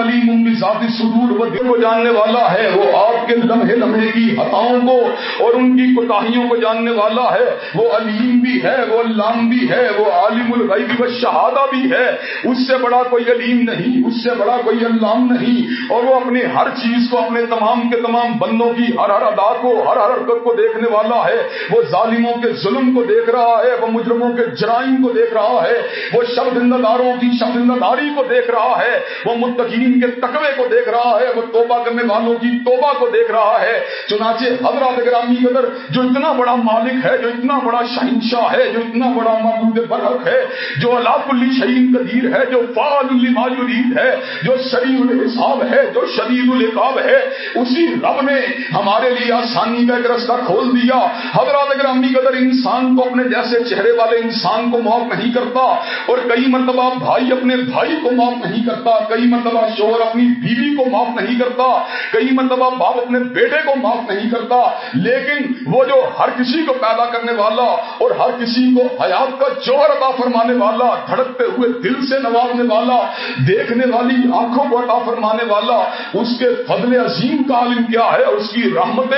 علیم ذاتی سدور وہ دل کو جاننے والا ہے، وہ آپ کے لمحے لمحے کی ہتاؤں کو اور ان کی کوتاہیوں کو جاننے والا ہے۔ وہ علیم بھی ہے، وہ علام بھی ہے، وہ عالم الغیب و شہادہ بھی ہے۔ اس سے بڑا کوئی علیم نہیں، اس سے بڑا کوئی علام نہیں۔ اور وہ اپنے ہر چیز کو، اپنے تمام کے تمام بندوں کی ہر ہر ادا کو، ہر ہر حرکت کو دیکھنے والا ہے۔ وہ ظالموں کے ظلم کو دیکھ رہا ہے، وہ مجرموں کے جرائم کو دیکھ رہا ہے، وہ شبدہ داروں کی شبدہ داری کو دیکھ رہا ہے، وہ متقین کے تقوی کو دیکھ رہا ہے، وہ توبہ کرنے والوں کی توبہ کو دیکھ رہا ہے۔ چنانچہ حضرات گرامی قدر جو اتنا بڑا مالک ہے، جو اتنا بڑا شہنشاہ ہے، جو اتنا بڑا معبود برحق ہے، جو اللہ کلی شہین قدیر ہے، جو فعال الماجرید ہے، جو شریف الحساب ہے، جو شدید القاب ہے، اسی رب نے ہمارے لیے آسانی کا ایک رستہ کھول دیا۔ حضرات گرامی قدر انسان کو اپنے جیسے چہرے والے انسان کو معاف نہیں کرتا اور کئی مرتبہ بھائی اپنے بھائی کو معاف نہیں کرتا، کئی مرتبہ شوہر اپنی بیوی کو معاف نہیں کرتا، کئی مرتبہ باپ اپنے بیٹے کو معاف نہیں کرتا۔ لیکن وہ جو ہر کسی کو پیدا کرنے والا اور ہر کسی کو حیات کا جوہر عطا فرمانے والا، دھڑکتے ہوئے دل سے نوازنے والا، دیکھنے والی آنکھوں کو عطا فرمانے والا، اس کے فضل عظیم کا عالم کیا ہے؟ اس کی رحمت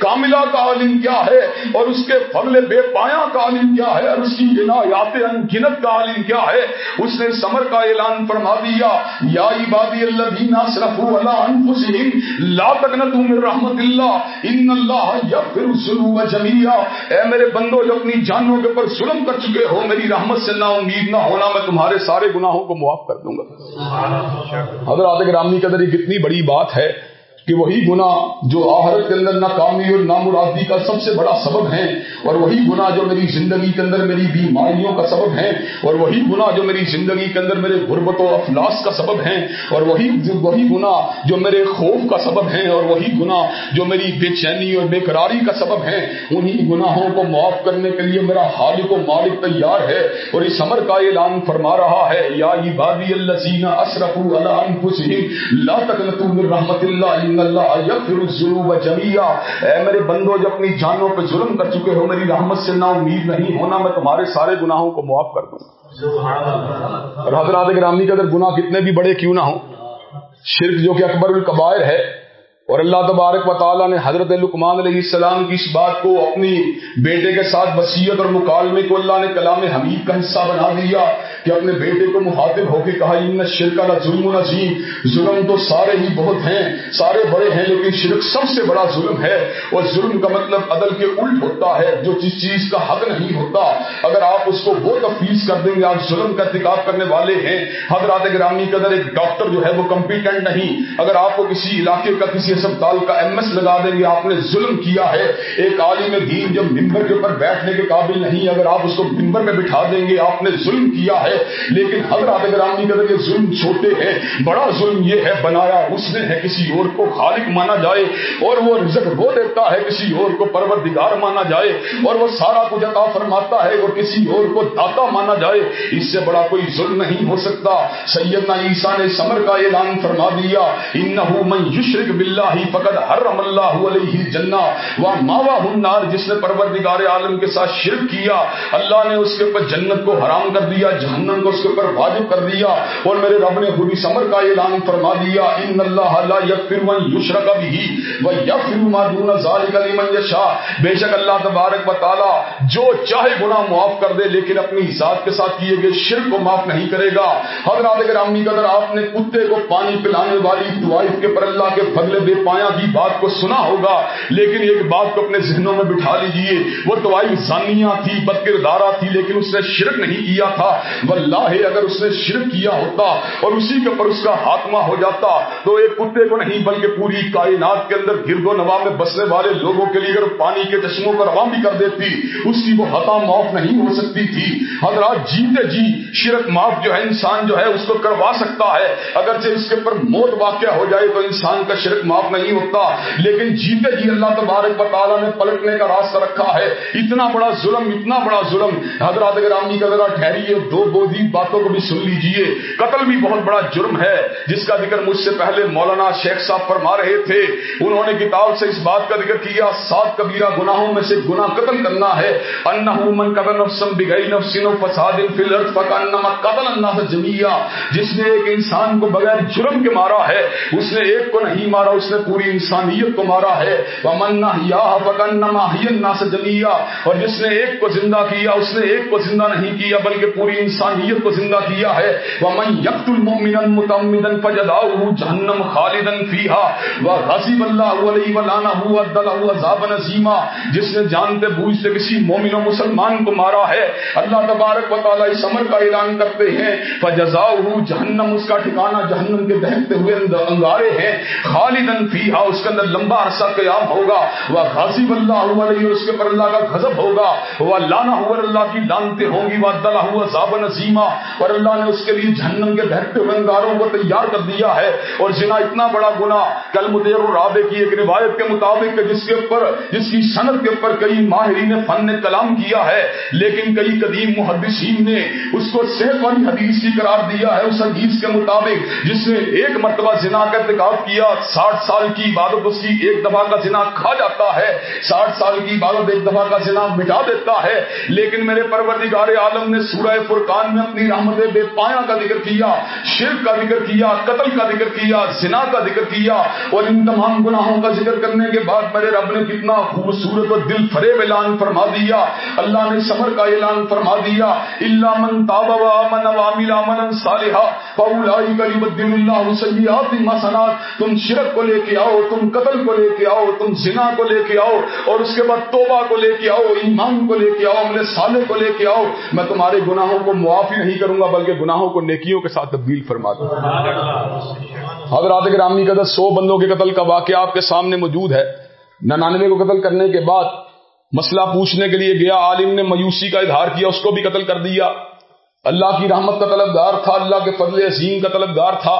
کاملہ کا عالم کیا ہے؟ اور اس کے فضل بے پایا کا عالم کیا ہے؟ اور اس کی عنایات انگنت کا عالم کیا ہے؟ اس نے سمر کا اعلان فرما دیا یا عبادی اللہ صرف اللہ انفسہم لا تقنطوا من رحمت اللہ ان اللہ یغفر الذنوب جميعا اے میرے بندو جو اپنی جانوں کے اوپر ظلم کر چکے ہو میری رحمت سے نا امید نہ ہونا میں تمہارے سارے گناہوں کو معاف کر دوں گا۔ حضرات گرامی قدر ایک اتنی بڑی بات ہے۔ کہ وہی گناہ جو آہرت کے اندر ناکامی اور نامرادی کا سب سے بڑا سبب ہے اور وہی گناہ جو میری زندگی کے اندر میری بیماریوں کا سبب ہے اور وہی گناہ جو میری زندگی کے اندر میرے غربت و افلاس کا سبب ہے اور وہی وہی گناہ جو میرے خوف کا سبب ہے اور وہی گناہ جو میری بے چینی اور بے قراری کا سبب ہے انہی گناہوں کو معاف کرنے کے لیے میرا خالق و مالک تیار ہے، اور اس عمر کا اعلان فرما رہا ہے، یا عبادی اللہ زینا اشرف اللہ لا تقنطوا من رحمت اللہ اللہ یغفر الذنوب جميعا اے میرے بندو، جو اپنی جانوں پہ ظلم کر چکے ہو، میری رحمت سے نا امید نہیں ہونا، میں تمہارے سارے گناہوں کو معاف کر دوں۔ اور حضرات گرامی کے اگر گناہ کتنے بھی بڑے کیوں نہ ہوں، شرک جو کہ اکبر القبائر ہے اور اللہ تبارک و تعالیٰ نے حضرت لکمان علیہ السلام کی اس بات کو اپنی بیٹے کے ساتھ وسیعت اور مکالمے کو اللہ نے کلام حمید کا حصہ بنا دیا کہ اپنے بیٹے کو مخاطب ہو کے کہا، ان شرک کا ظلم نظیم. ظلم تو سارے ہی بہت ہیں، سارے بڑے ہیں، لیکن شرک سب سے بڑا ظلم ہے۔ اور ظلم کا مطلب عدل کے الٹ ہوتا ہے، جو جس چیز کا حق نہیں ہوتا۔ اگر آپ اس کو وہ تفویض کر دیں گے، آپ ظلم کا ارتکاب کرنے والے ہیں، حضرات گرامی کے اندر ایک ڈاکٹر جو ہے وہ کمپیٹنٹ نہیں۔ اگر آپ کو کسی علاقے کا کسی اسپتال کا ایم ایس لگا دیں گے، آپ نے ظلم کیا ہے۔ ایک عالم دین جب ممبر کے اوپر بیٹھنے کے قابل نہیں، اگر آپ اس کو ممبر میں بٹھا دیں گے، آپ نے ظلم کیا ہے۔ لیکن حضرات گرامی کا یہ ظلم چھوٹے ہیں، بڑا ظلم یہ ہے، بنایا اس نے ہے کسی اور کو خالق مانا جائے، اور وہ رزق وہ دیتا ہے کسی اور کو پروردگار مانا جائے، اور وہ سارا کچھ عطا فرماتا ہے اور کسی اور کو داتا مانا جائے۔ اس سے بڑا کوئی ظلم نہیں ہو سکتا۔ سیدنا عیسیٰ نے سمر کا اعلان فرما دیا، انہو من یشرک باللہ اللہ فقد حرم اللہ علیہ جنہ وہ ماوا النار، جس نے پروردگار عالم کے ساتھ شرک کیا، اللہ نے اس کے اوپر جنت کو حرام کر دیا، جہنم کو اس کے اوپر واجب کر دیا اور میرے رب نے خودی سمر کا اعلان فرما دیا، ان اللہ لا یغفر من یشرک به و یغفر ما دون ذلك لمن یشاء۔ بے شک اللہ تبارک و تعالی جو چاہے گناہ معاف کر دے، لیکن اپنی ذات کے ساتھ کیے گئے شرک کو معاف نہیں کرے گا۔ حضرات گرامی کا اگر آپ نے کتے کو پانی پلانے والی طوائف کے پر اللہ کے فضل بے پایا کی بات کو سنا ہوگا، لیکن ایک بات کو اپنے ذہنوں میں بٹھا لیجیے۔ وہ طوائف زانیہ تھی بد کردارہ تھی، لیکن اس نے شرک نہیں کیا تھا۔ واللہ، اگر اس نے شرک کیا ہوتا اور اسی کے اوپر اس کا خاتمہ ہو جاتا، تو ایک کتے کو نہیں، بلکہ پوری کائنات کے اندر گرد و نوا میں بسنے والے لوگوں کے لیے اگر پانی کے چشموں پر عوام بھی کر دیتی، اس کی وہ خطا معاف نہیں ہو سکتی تھی۔ حضرات، جیتے جی شرک معاف جو ہے، انسان جو ہے، اس کو کروا سکتا ہے۔ اگرچہ اس کے اوپر موت واقع ہو جائے تو انسان کا شرک معاف نہیں ہوتا۔ لیکن جیتے جی اللہ تبارک و تعالیٰ نے پلٹنے کا راستہ رکھا ہے۔ اتنا بڑا ظلم، اتنا بڑا ظلم۔ حضرات گرامی کا ذرا ٹھہریے، دو بودی باتوں کو بھی سن لیجیے۔ قتل بھی بہت بڑا جرم ہے، جس کا ذکر مجھ سے پہلے مولانا شیخ صاحب فرما رہے تھے۔ انہوں نے کتاب سے اس بات کا ذکر کیا، سات کبیرہ گناہوں میں سے گناہ قتل کرنا ہے۔ انہو من قتل نفسم بغیر نفس و فساد فی الارض فکانما قتل الناس جميعا جس نے ایک انسان کو بغیر جرم کے مارا ہے، اس نے ایک کو نہیں مارا، اس نے پوری انسانیت کو مارا ہے۔ ومن نحیاها فکانما حی الناس اور جس نے ایک کو زندہ کیا، اس نے ایک کو زندہ نہیں کیا، بلکہ پوری انسانیت کو زندہ کیا ہے۔ ومن یقتل مؤمنا متعمدا فجزاؤه جهنم خالدا فيها۔ وغضب الله عليه ولعنه وادله عذابا عظیما جس نے جانتے بوجھتے کسی مومن و مسلمان کو مارا ہے۔ اللہ تبارک و تعالی اس امر کا اعلان کرتے ہیں۔ فجزاؤه جهنم، اس کا ٹھکانہ جہنم کے دہتے ہوئے انگارے ہیں۔ خالدا فيها اس کے اندر لمبا عرصہ قیام ہوگا وغضب الله علیہ اس کے پر اللہ کا غضب ہوگا ولعنه اللہ کی لعنتیں ہوں گی وادله عذابا عظیما اور اللہ نے اس کے لیے جہنم کے دہتے ہوئے انگاروں کو تیار کر دیا ہے اور زنا اتنا بڑا گناہ کل مدیر الرابع کی ایک روایت کے مطابق جس کے اوپر، جس کی صنعت کے اوپر کئی ماہرین فن نے کلام کیا ہے، لیکن کئی قدیم محدثین نے اس کو صحت والی حدیث کی قرار دیا ہے، اس حدیث کے مطابق، جس نے ایک مرتبہ زنا کا ارتکاب کیا، ساٹھ سال کی عبادت اس کی ایک دفعہ کا زنا کھا جاتا ہے۔ ساٹھ سال کی عبادت ایک دفعہ کا زنا مٹا دیتا ہے۔ لیکن میرے پروردگار عالم نے سورہ فرقان میں اپنی رحمت بے پایا کا ذکر کیا، شرک کا ذکر کیا، قتل کا ذکر کیا، زنا کا ذکر کیا اور ان تمام گناہوں کا ذکر کرنے کے بعد میرے رب نے کتنا خوبصورت اور دل فریب اعلان فرما دیا۔ اللہ نے سمر کا اعلان فرما دیا۔ اللہ من تابا من وامل من صالحا فاولائی قریب الدین اللہ سیئات مسنات تم شرک کو لے کے آؤ، تم قتل کو لے کے آؤ، تم زنا کو لے کے آؤ، اور اس کے بعد توبہ کو لے کے آؤ، ایمان کو لے کے آؤ میرے سالے کو لے کے آؤ۔ میں تمہارے گناہوں کو معافی نہیں کروں گا، بلکہ گناہوں کو نیکیوں کے ساتھ تبدیل فرما دوں۔ حضرات گرامی کا سو بندوں کے قتل کا واقعہ آپ کے سامنے موجود ہے، ننانوے کو قتل کرنے کے بعد مسئلہ پوچھنے کے لیے گیا، عالم نے میوسی کا اظہار کیا، اس کو بھی قتل کر دیا۔ اللہ کی رحمت کا طلبدار تھا، اللہ کے فضل عظیم کا طلبدار تھا۔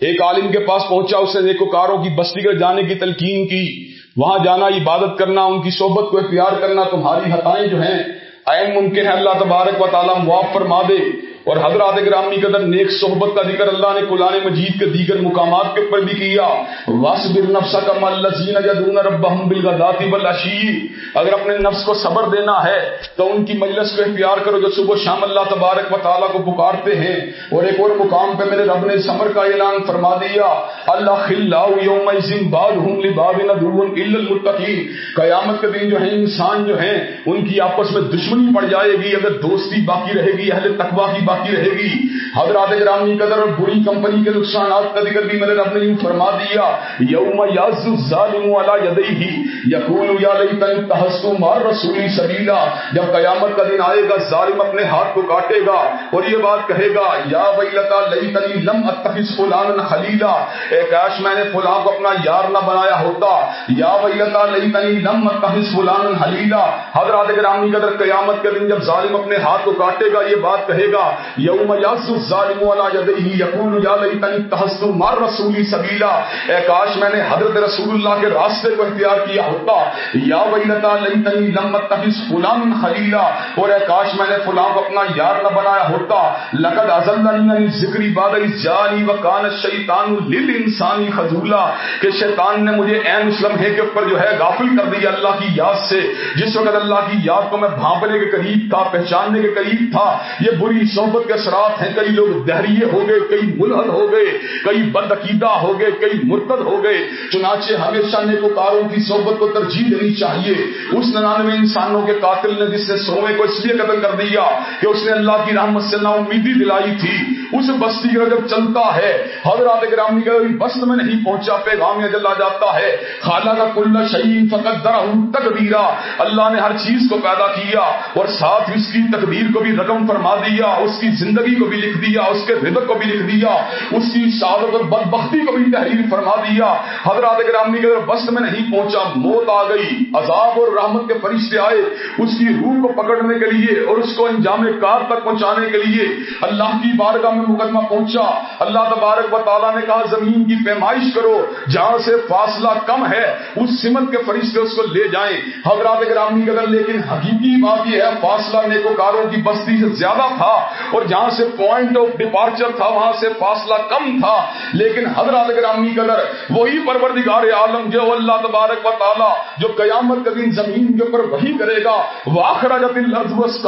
ایک عالم کے پاس پہنچا، اس نے نیکوکاروں کی بستی کر جانے کی تلقین کی، وہاں جانا، عبادت کرنا، ان کی صحبت کو اختیار کرنا، تمہاری حتائیں جو ہیں عین ممکن ہے اللہ تبارک و تعالیٰ معاف فرما دے۔ اور حضرات گرامی قدر نیک صحبت کا ذکر اللہ نے قرآن مجید کے دیگر مقامات کے اوپر بھی کیا۔ واسبر نفسا کا ملزین یدون ربهم بالغداۃ والعشی۔ اگر اپنے نفس کو صبر دینا ہے، تو ان کی مجلس کو اختیار کرو جو صبح شام اللہ تبارک و تعالیٰ کو پکارتے ہیں۔ اور ایک اور مقام پہ میرے رب نے سمر کا اعلان فرما دیا، اللہ خلا یوم بعضهم لبعض عدو الا المتقین۔ قیامت کے دن جو ہیں، انسان جو ہیں، ان کی آپس میں دشمنی پڑ جائے گی، اگر دوستی باقی رہے گی، اہل تقوی کی باقی کی رہے گی۔ حضرات گرامی قدر اور بری کمپنی کے نقصانات کا ذکر بھی میرے رب نے یوں فرما دیا۔ یوم یعز الظالم علی یدیہ، یقول یا لیتنی تحسست مار رسولی سبیلا، جب قیامت کا دن آئے گا، ظالم اپنے ہاتھ کو کاٹے گا اور یہ بات کہے گا، یا ویلتا لیتنی لم اتخذ فلانا خلیلا، اے کاش میں نے فلاں کو اپنا یار نہ بنایا ہوتا۔ یا ویلتا لیتنی لم اتخذ فلانا خلیلا، حضرات گرامی قدر قیامت کے دن جب ظالم اپنے ہاتھ کو کاٹے گا، یہ بات کہے گا۔ یوم یاس الظالم علی یدیہ، یقول یا لیتنی تحسست مار رسولی سبیلا۔ اے کاش میں نے حضرت رسول اللہ کے راستے کو اختیار کیا ہوتا۔ یا ویلتا لیتنی لم اتخذ فلان خلیلا۔ اور اے کاش میں نے فلاں کو اپنا یار نہ بنایا ہوتا۔ لقد ازلنی عن ذکری بعد اذ جانی وکان الشیطان للانسان خذولا۔ کہ شیطان نے مجھے عین اس لمحے کے اوپر جو ہے غافل کر دیا اللہ کی یاد سے۔ جس وقت اللہ کی یاد کو میں بھانپنے کے قریب تھا، پہچاننے کے قریب تھا۔ یہ بری سو صحبت کے اثرات ہیں، کئی لوگ دہریے ہو گئے، کئی ملحد ہو گئے، کئی بدعقیدہ ہو گئے، کئی مرتد ہو گئے۔ چنانچہ ہمیشہ نیکوکاروں کی صحبت کو ترجیح دینی چاہیے۔ اس ننانوے انسانوں کے قاتل نے جس نے سومے کو اس لیے قتل کر دیا کہ اس نے اللہ کی رحمت سے نا امیدی دلائی تھی۔ اس بستی کا جب چلتا ہے۔ حضرات گرامی کا بست میں نہیں پہنچا، پیغام جلا جاتا ہے۔ خالہ کا کل شہید فقط درہ تقدیرا۔ اللہ نے ہر چیز کو پیدا کیا اور ساتھ اس کی تقدیر کو بھی رقم فرما دیا۔ اس کی زندگی کو بھی لکھ دیا، اس کے رزق کو بھی لکھ دیا، اس کی شہادت اور بدبختی کو بھی تحریر فرما دیا۔ حضرات گرامی کے بست میں نہیں پہنچا، موت آ گئی۔ عذاب اور رحمت کے فرشتے آئے اس کی روح کو پکڑنے کے لیے اور اس کو انجام کار تک پہنچانے کے لیے۔ اللہ کی بارگاہ میں مقدمہ پہنچا۔ اللہ تبارک و تعالیٰ نے کہا، زمین کی پیمائش کرو جہاں سے فاصلہ کم ہے، اس سمت کے فرشتے اس کو لے جائیں۔ حضرات گرامی کے اگر لیکن حقیقی بات یہ ہے، فاصلہ نیکوکاروں کی بستی سے زیادہ تھا۔ اور جہاں سے پوائنٹ آف ڈپارچر تھا، وہاں سے فاصلہ کم تھا۔ لیکن حضرات گرامی قدر، وہی پروردگار عالم جو اللہ تبارک و تعالیٰ جو قیامت کے دن زمین کے اوپر وہی کرے گا واخرجت الارض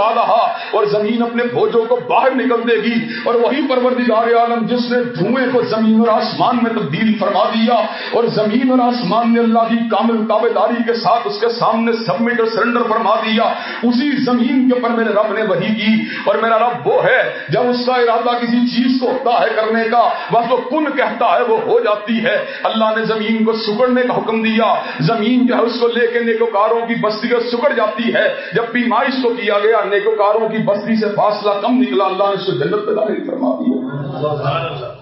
اور زمین اپنے بوجھوں کو باہر نکل دے گی۔ اور وہی پروردگار عالم جس نے دھوئیں کو زمین اور آسمان میں تبدیل فرما دیا۔ اور زمین اور آسمان نے اللہ کی کامل تابے داری کے ساتھ اس کے سامنے سبمٹ اور سرنڈر فرما دیا۔ اسی زمین کے اوپر میرے رب نے وہی کی۔ اور میرا رب وہ ہے ہے۔ جب اس کا ارادہ کسی چیز کو ہوتا ہے کرنے کا بس وہ کن کہتا ہے، وہ ہو جاتی ہے۔ اللہ نے زمین کو سکڑنے کا حکم دیا۔ زمین جو ہے، اس کو لے کے نیکوکاروں کی بستی کو سکڑ جاتی ہے۔ جب پیمائش کو کیا گیا، نیکوکاروں کی بستی سے فاصلہ کم نکلا، اللہ نے اس کو جنت پہ داخل فرما دیا۔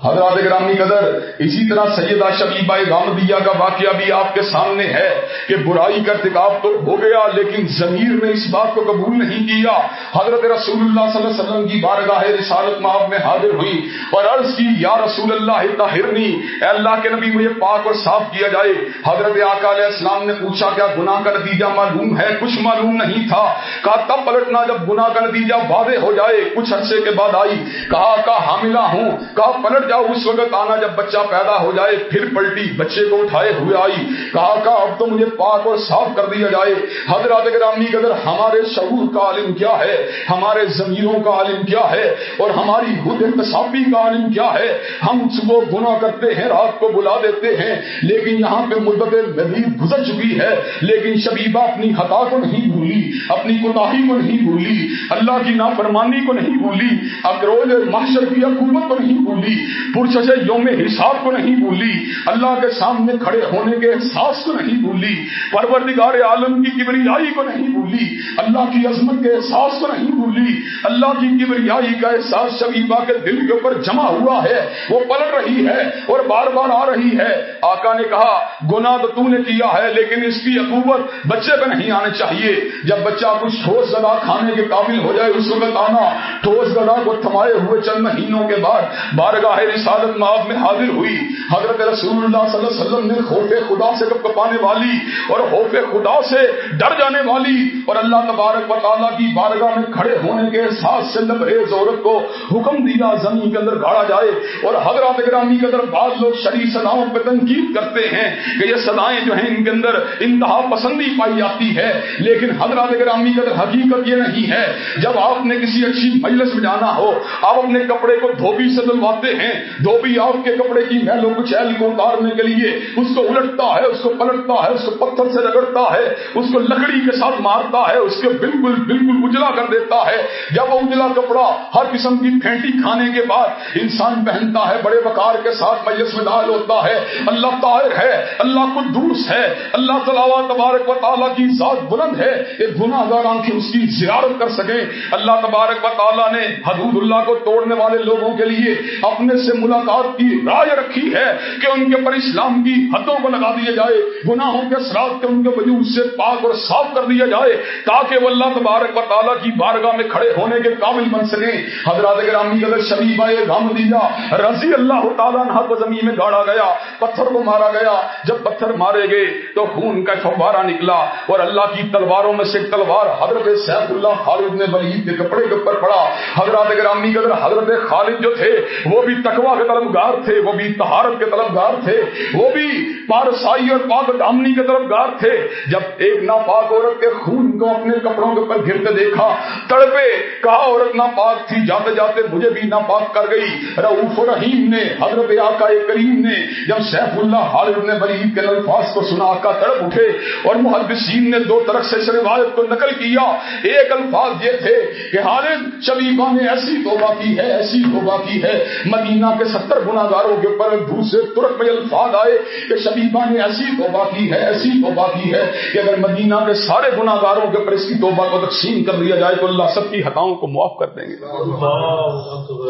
حضرات گرامی قدر، اسی طرح سیدہ شبیبہ گامدیہ کا واقعہ بھی آپ کے سامنے ہے کہ برائی کا ارتکاب تو ہو گیا، لیکن ضمیر نے اس بات کو قبول نہیں کیا۔ حضرت رسول اللہ صلی اللہ علیہ وسلم کی بات بارگاہ رسالت ماب میں حاضر ہوئی اور عرض کی، یا رسول اللہ، طاہرنی، اے اللہ کے نبی، مجھے پاک اور صاف کیا جائے۔ حضرت آقا علیہ السلام نے پوچھا، کیا گناہ کا نتیجہ معلوم ہے؟ کچھ معلوم نہیں تھا۔ کہا، تب پلٹنا جب گناہ کا نتیجہ واضح ہو جائے، کچھ عرصے کے بعد آئی۔ کہا کہ حاملہ ہوں۔ ہوں کہا، پلٹ جاؤ۔ اس وقت آنا جب بچہ پیدا ہو جائے، پھر پلٹی، بچے کو اٹھائے ہوئے آئی۔ کہا کہا اب تو مجھے پاک اور صاف کر دیا جائے۔ حضرات گرامی قدر ہمارے شعور کا عالم کیا ہے؟ ہمارے ضمیروں کا عالم کیا ہے اور ہماری خود انتصابی کا عالم کیا ہے؟ ہم صبح گناہ کرتے ہیں، رات کو بلا دیتے ہیں، لیکن یہاں پہ مدت مزید گزر چکی ہے، لیکن شبیبہ اپنی خطا کو نہیں بھولی، اپنی کوتاہی کو نہیں بھولی، اللہ کی نافرمانی کو نہیں بھولی اکروز محشر کی حکومت کو نہیں بھولی، پرچش یوم حساب کو نہیں بھولی، اللہ کے سامنے کھڑے ہونے کے احساس کو نہیں بھولی، پروردگار عالم کی کبریائی کو نہیں بھولی، اللہ کی عظمت کے احساس کو نہیں بھولی، اللہ کی کبریائی تنہائی کا احساس شبیبہ کے دل کے اوپر جمع ہوا ہے، وہ پلٹ رہی ہے اور بار بار آ رہی ہے۔ آقا نے کہا گنا تو تو نے کیا ہے، لیکن اس کی عقوبت بچے پہ نہیں آنے چاہیے۔ جب بچہ کچھ ٹھوس گدا کھانے کے قابل ہو جائے، اس وقت آنا ٹھوس گدا کو تھمائے ہوئے چند مہینوں کے بعد بارگاہ رسالت معاف میں حاضر ہوئی۔ حضرت رسول اللہ صلی اللہ علیہ وسلم نے خوف خدا سے کب کپانے والی اور خوف خدا سے ڈر جانے والی اور اللہ تبارک و تعالیٰ کی بارگاہ میں کھڑے ہونے کے ساتھ سے لبریز اس عورت کو حکم دیا زمین کے اندر گاڑا جائے اور حضرات گرامی کے اندر بعض لوگ شریف صداؤں پہ تنقید کرتے ہیں کہ یہ صدایں جو ہیں ان کے اندر انتہا پسندی پائی جاتی ہے۔ لیکن حضرات گرامی کے اندر حقیقت یہ نہیں ہے۔ جب آپ نے کسی اچھی مجلس میں جانا ہو، آپ اپنے کپڑے کو دھوبی سے دلواتے ہیں۔ دھوبی آپ کے کپڑے کی میلوں کو چیل کو اتارنے کے لیے اس کو الٹتا ہے، اس کو پلٹتا ہے، اس کو پتھر سے رگڑتا ہے، اس کو لکڑی کے ساتھ مارتا ہے، اس کے بالکل بالکل اجلا کر دیتا ہے۔ جب وہ اجلا کپڑا ہر قسم کی پھینٹی کھانے کے بعد انسان پہنتا ہے، بڑے وقار کے ساتھ مجلس میں داخل ہوتا ہے۔ اللہ طاہر ہے، اللہ قدوس ہے۔ اللہ تعالیٰ تبارک و تعالیٰ کی ذات بلند ہے۔ یہ گناہ گار آنکھیں اس کی زیارت کر سکیں۔ اللہ تبارک و تعالیٰ نے حدود اللہ کو توڑنے والے لوگوں کے لیے اپنے سے ملاقات کی رائے رکھی ہے کہ ان کے پر اسلام کی حدوں کو لگا دیا جائے۔ گناہوں کے اثرات کے ان کے وجود سے پاک اور صاف کر دیا جائے تاکہ وہ اللہ تبارک و تعالیٰ کی بارگاہ میں کھڑے ہونے کے قابل بن سکے۔ سکیں حضرات گرامی اگر شبیبہ غم دیا، رضی اللہ تعالیٰ نہ کو زمین میں گاڑا گیا، پتھر کو مارا گیا۔ جب پتھر مارے گئے تو خون کا فوارہ نکلا اور اللہ کی تلواروں میں سے تلوار حضرت سیف اللہ خالد نے ولید کے کپڑے کے اوپر پڑا۔ حضرات گرامی اگر حضرت خالد جو تھے، وہ بھی تقوا کے طلبگار تھے، وہ بھی تہارت کے طلبگار تھے، وہ بھی پارسائی اور پاک دامنی کے طرفگار تھے۔ جب ایک ناپاک عورت کے خون کو اپنے کپڑوں کے اوپر گرتے دیکھا، تڑپے، کہا، عورت ناپاک تھی جاتے جاتے مجھے بھی ناپاک کر گئی۔ رعوف رحیم نے، حضرت آقا کریم نے جب سیف اللہ خالد نے برید کے الفاظ کو سنا، آقا تڑپ اٹھے اور محدثین نے دو طرف سے اس روایت کو نقل کیا۔ ایک الفاظ یہ تھے کہ خالد شبیبہ نے ایسی توبہ کی ہے، ایسی توبہ کی ہے۔ مدینہ کے ستر گناگاروں کے اوپر دوسرے ترک میں الفاظ آئے کہ شبیبہ نے ایسی توبہ کی ہے، ایسی توبہ کی ہے کہ اگر مدینہ کے سارے گناگاروں کے اوپر اس کی توبہ کو تقسیم کر دیا جائے تو اللہ سب کی ہتاؤں کو معاف کر دیں گے۔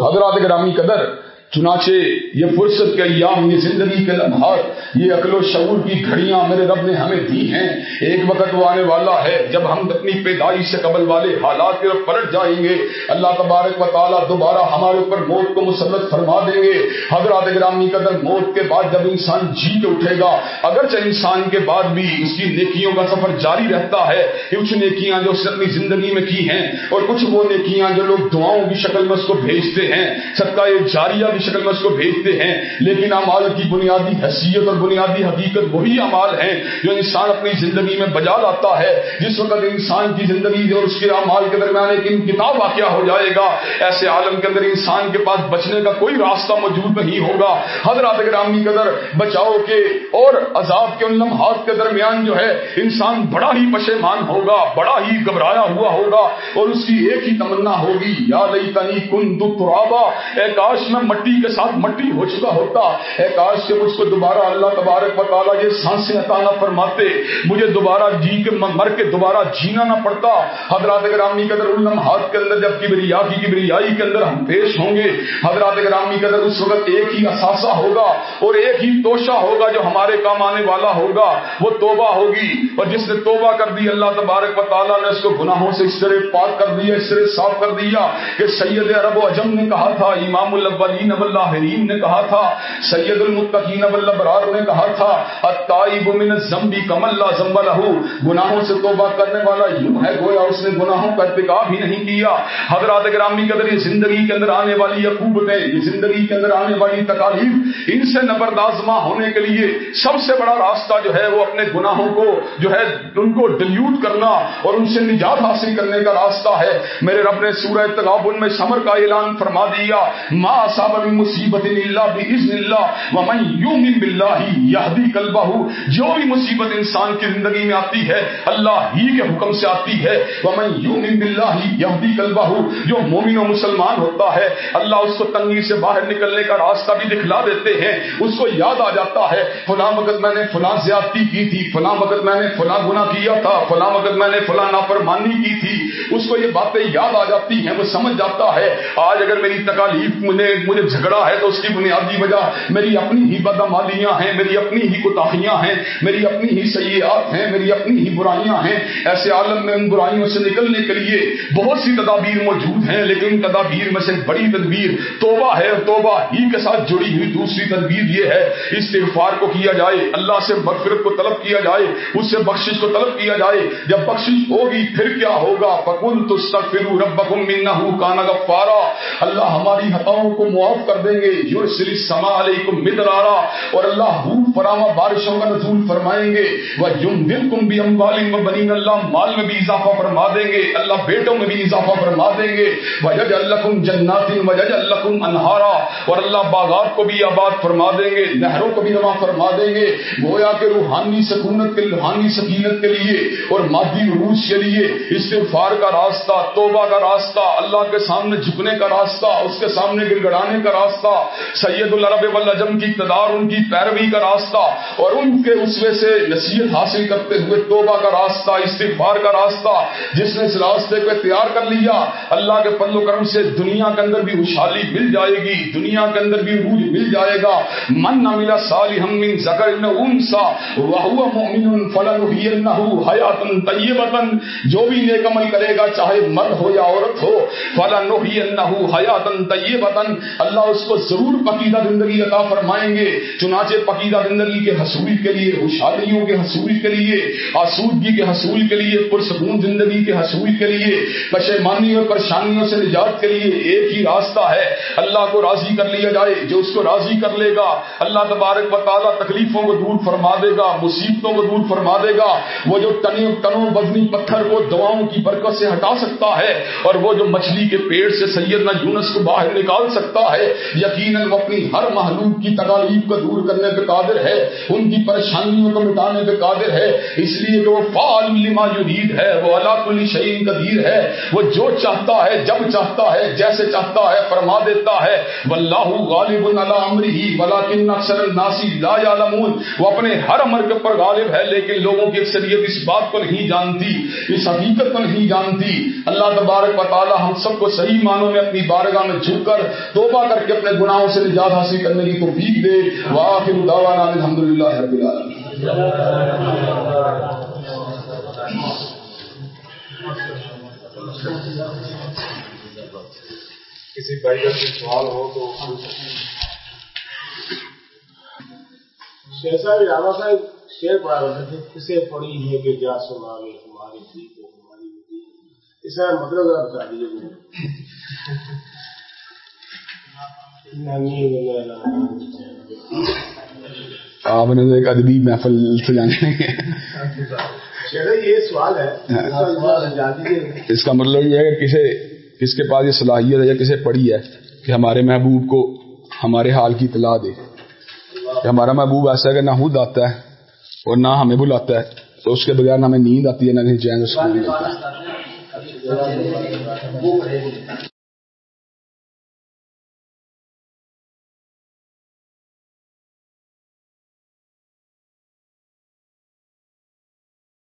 حضرات گرامی قدر چنانچہ یہ فرصت کے ایام یہ زندگی کے لمحات، یہ عقل و شعور کی گھڑیاں میرے رب نے ہمیں دی ہیں۔ ایک وقت وہ آنے والا ہے جب ہم اپنی پیدائش سے قبل والے حالات کے پلٹ جائیں گے۔ اللہ تبارک و تعالیٰ دوبارہ ہمارے اوپر موت کو مسلط فرما دیں گے۔ حضرات گرامی قدر موت کے بعد جب انسان جی کے اٹھے گا، اگرچہ انسان کے بعد بھی اس کی نیکیوں کا سفر جاری رہتا ہے کچھ نیکیاں جو اس نے اپنی زندگی میں کی ہیں اور کچھ وہ نیکیاں جو لوگ دعاؤں کی شکل میں اس کو بھیجتے ہیں۔ سب کا یہ جاریہ کی شکل میں اس کو بھیجتے ہیں، لیکن امال کی بنیادی حیثیت اور بنیادی حقیقت وہی امال ہیں جو انسان اپنی زندگی میں بجا لاتا ہے۔ جس وقت انسان کی زندگی اور اس کے امال کے درمیان ایک انکتاب واقع ہو جائے گا، ایسے عالم کے اندر انسان کے پاس بچنے کا کوئی راستہ موجود نہیں ہوگا۔ حضرات گرامی قدر بچاؤ کے اور عذاب کے ان لمحات کے درمیان جو ہے، انسان بڑا ہی پشیمان ہوگا، بڑا ہی گھبرایا ہوا ہوگا اور اس کی ایک ہی تمنا ہوگی، یا لئی تنی کن دبا اے کاش میں مٹی کے ساتھ مٹی ہو چکا ہوتا اے کاش کے مجھ کو دوبارہ اللہ تبارک و تعالیٰ یہ سانسیں عطا نہ فرماتے۔ مجھے دوبارہ جی کے مر کے دوبارہ جینا نہ پڑتا۔ حضرات گرامی کے اندر علم ہاتھ کے اندر، جب کبریا کی کبریائی کے اندر ہم پیش ہوں گے۔ حضرات گرامی کے اندر اس وقت ایک ہی اثاثہ ہوگا اور ایک ہی توشہ ہوگا جو ہمارے کام آنے والا ہوگا۔ وہ توبہ ہوگی۔ اور جس نے توبہ کر دی، اللہ تبارک و تعالیٰ نے اس کو گناہوں سے اس طرح پاک کر دیا، اس طرح صاف کر دیا کہ سید عرب و اجم نے کہا تھا، امام الاولین واللاہرین نے کہا تھا، سید المتقین والابرار نے کہا تھا التائب من الذنب کم لا ذنب له۔ گناہوں سے توبہ کرنے والا یوں ہے گویا اس نے گناہوں کا ارتکاب ہی نہیں کیا۔ حضرات گرامی قدر یہ زندگی کے اندر آنے والی عقوبتیں یہ زندگی کے اندر آنے والی تکالیف، ان سے نبردازمہ ہونے کے لیے سب سے بڑا راستہ جو ہے وہ اپنے گناہوں کو جو ہے ان کو ڈلیوٹ کرنا اور ان سے نجات حاصل کرنے کا راستہ ہے۔ میرے رب نے سورہ تغابن میں سمر کا اعلان فرما دیا، ما اصاب من مصیبت الا باذن اللہ ومن یؤمن بالله یهدی قلبه جو بھی مصیبت انسان کی زندگی میں آتی ہے، اللہ ہی کے حکم سے آتی ہے، ومن یؤمن بالله یهدی قلبه جو مومن و مسلمان ہوتا ہے، اللہ اس کو تنگی سے باہر نکلنے کا راستہ بھی دکھلا دیتے ہیں، اس کو یاد آ جاتا ہے، فلاں وقت میں نے فلاں زیادتی کی تھی، فلاں وقت میں نے فلاں گناہ کیا تھا، فلاں وقت میں نے فلاں نافرمانی کی تھی، اس کو یہ باتیں یاد آ جاتی ہیں، وہ سمجھ جاتا ہے، آج اگر میری تکالیف مجھے مجھے جھگڑا ہے تو اس کی بنیادی وجہ میری اپنی ہی بدمالیاں ہیں، میری اپنی ہی کوتاہیاں ہیں، میری اپنی ہی سیاحت ہیں، میری اپنی ہی برائیاں ہیں۔ ایسے عالم میں ان برائیوں سے نکلنے کے لیے بہت سی تدابیر موجود ہیں، لیکن ان تدابیر میں سے بڑی تدبیر توبہ ہے۔ توبہ ہی کے ساتھ جڑی ہوئی دوسری تدبیر یہ ہے، استغفار کو کیا جائے، اللہ سے مغفرت کو طلب کیا جائے، اس سے بخشش کو طلب کیا جائے۔ جب بخشش ہوگی پھر کیا ہوگا؟ فکل تو استغفروا ربکم انه کان غفارا۔ اللہ ہماری خطاؤں کو معاف کر دیں گے۔ یرسل السماء علیکم مدرارا۔ اور اللہ بھوک فراواں بارشوں کا نزول فرمائیں گے۔ وہ یوم دل کم بھی ويمددكم باموال وبنين۔ اللہ مال میں بھی اضافہ فرما دیں گے۔ اللہ بیٹوں میں بھی اضافہ فرما دیں گے۔ ويجعل لكم جنات ويجعل لكم انہارا اور اللہ باغات کو بھی آباد فرما دیں گے۔ نہروں کو بھی نما فرما دیں گے۔ گویا کہ روحانی سکونت کے روحانی سکینت کے لیے اور مادی عروج کے لیے استغفار کا راستہ، توبہ کا راستہ، اللہ کے سامنے جھکنے کا راستہ، اس کے سامنے گڑ گڑانے کا راستہ، سید العرب والجم کی اقتدار، ان کی پیروی کا راستہ، اور ان کے اسوے سے نصیحت حاصل کرتے ہوئے توبہ کا راستہ، استغفار کا راستہ، جس نے اس راستے کو اختیار کر لیا، اللہ کے پل و کرم سے دنیا کے اندر بھی خوشحالی مل جائے گی، دنیا کے اندر بھی عروج مل جائے گا۔ من نہ ملا سال ہم من زکر انسا وہ مومن فلن حیات طیبتن جو بھی نیک عمل کرے گا، چاہے مرد ہو یا عورت ہو فلا حیاتن طیبتن اللہ اس کو ضرور پقیدہ زندگی عطا فرمائیں گے۔ چنانچہ پقیدہ زندگی کے حصول کے لیے خوشحالیوں کے حصول کے لیے، آسودگی کے حصول کے لیے، پرسکون زندگی کے حصول کے لیے پشیمانی اور پریشانیوں سے نجات کے لیے ایک ہی راستہ ہے۔ اللہ کو راضی کر لیا جائے۔ جو اس کو راضی کر لے گا، اللہ تبارک و تعالیٰ تکلیفوں کو دور فرما دے گا، مصیبتوں کو دور فرما دے گا۔ وہ جو تنوں تنوں بدنی پتھر کو دواؤں کی برکت سے ہٹا سکتا ہے اور وہ جو مچھلی کے پیڑ سے سیدنا یونس کو باہر نکال سکتا ہے یقیناً وہ اپنی ہر محلوب کی تکالیف کو دور کرنے پہ قادر ہے، ان کی پریشانیوں کو مٹانے پہ قادر ہے۔ اس لیے کہ وہ فعال لما یرید ہے، وہ اللہ کل شعین قدیر ہے۔ وہ جو چاہتا ہے، جب چاہتا ہے، جیسے چاہتا ہے، فرما دیتا ہے۔ واللہ غالب علی امرہ ولکن اکثر الناس لا یعلمون۔ وہ اپنے ہر امر کے اوپر غالب ہے، لیکن لوگوں کی اکثریت اس بات کو نہیں جانتی، اس حقیقت کو نہیں جانتی۔ اللہ تبارک و تعالی ہم سب کو صحیح معنوں میں اپنی بارگاہ میں جھک کر توبہ کر کر کے اپنے گناہوں سے نجات حاصل کرنے کی توفیق دے۔ واخر دعوانا الحمدللہ رب العالمین۔ کسی بھائی کا کوئی سوال ہو تو جیسا بھی راما صاحب شیر پڑھا رہے تھے، کسے پڑی ہے کہ جا سنا گے ہماری تھی کو ہماری اس کا مطلب ذرا بتا دیجیے آپ نے تو ایک ادبی محفل سے جانے چلے یہ سوال ہے۔ اس کا مطلب یہ ہے کہ کسے کس کے پاس یہ صلاحیت ہے یا کسے پڑی ہے کہ ہمارے محبوب کو ہمارے حال کی اطلاع دے۔ کہ ہمارا محبوب ایسا ہے کہ نہ خود آتا ہے اور نہ ہمیں بلاتا ہے تو اس کے بغیر نہ ہمیں نیند آتی ہے نہ کہیں چین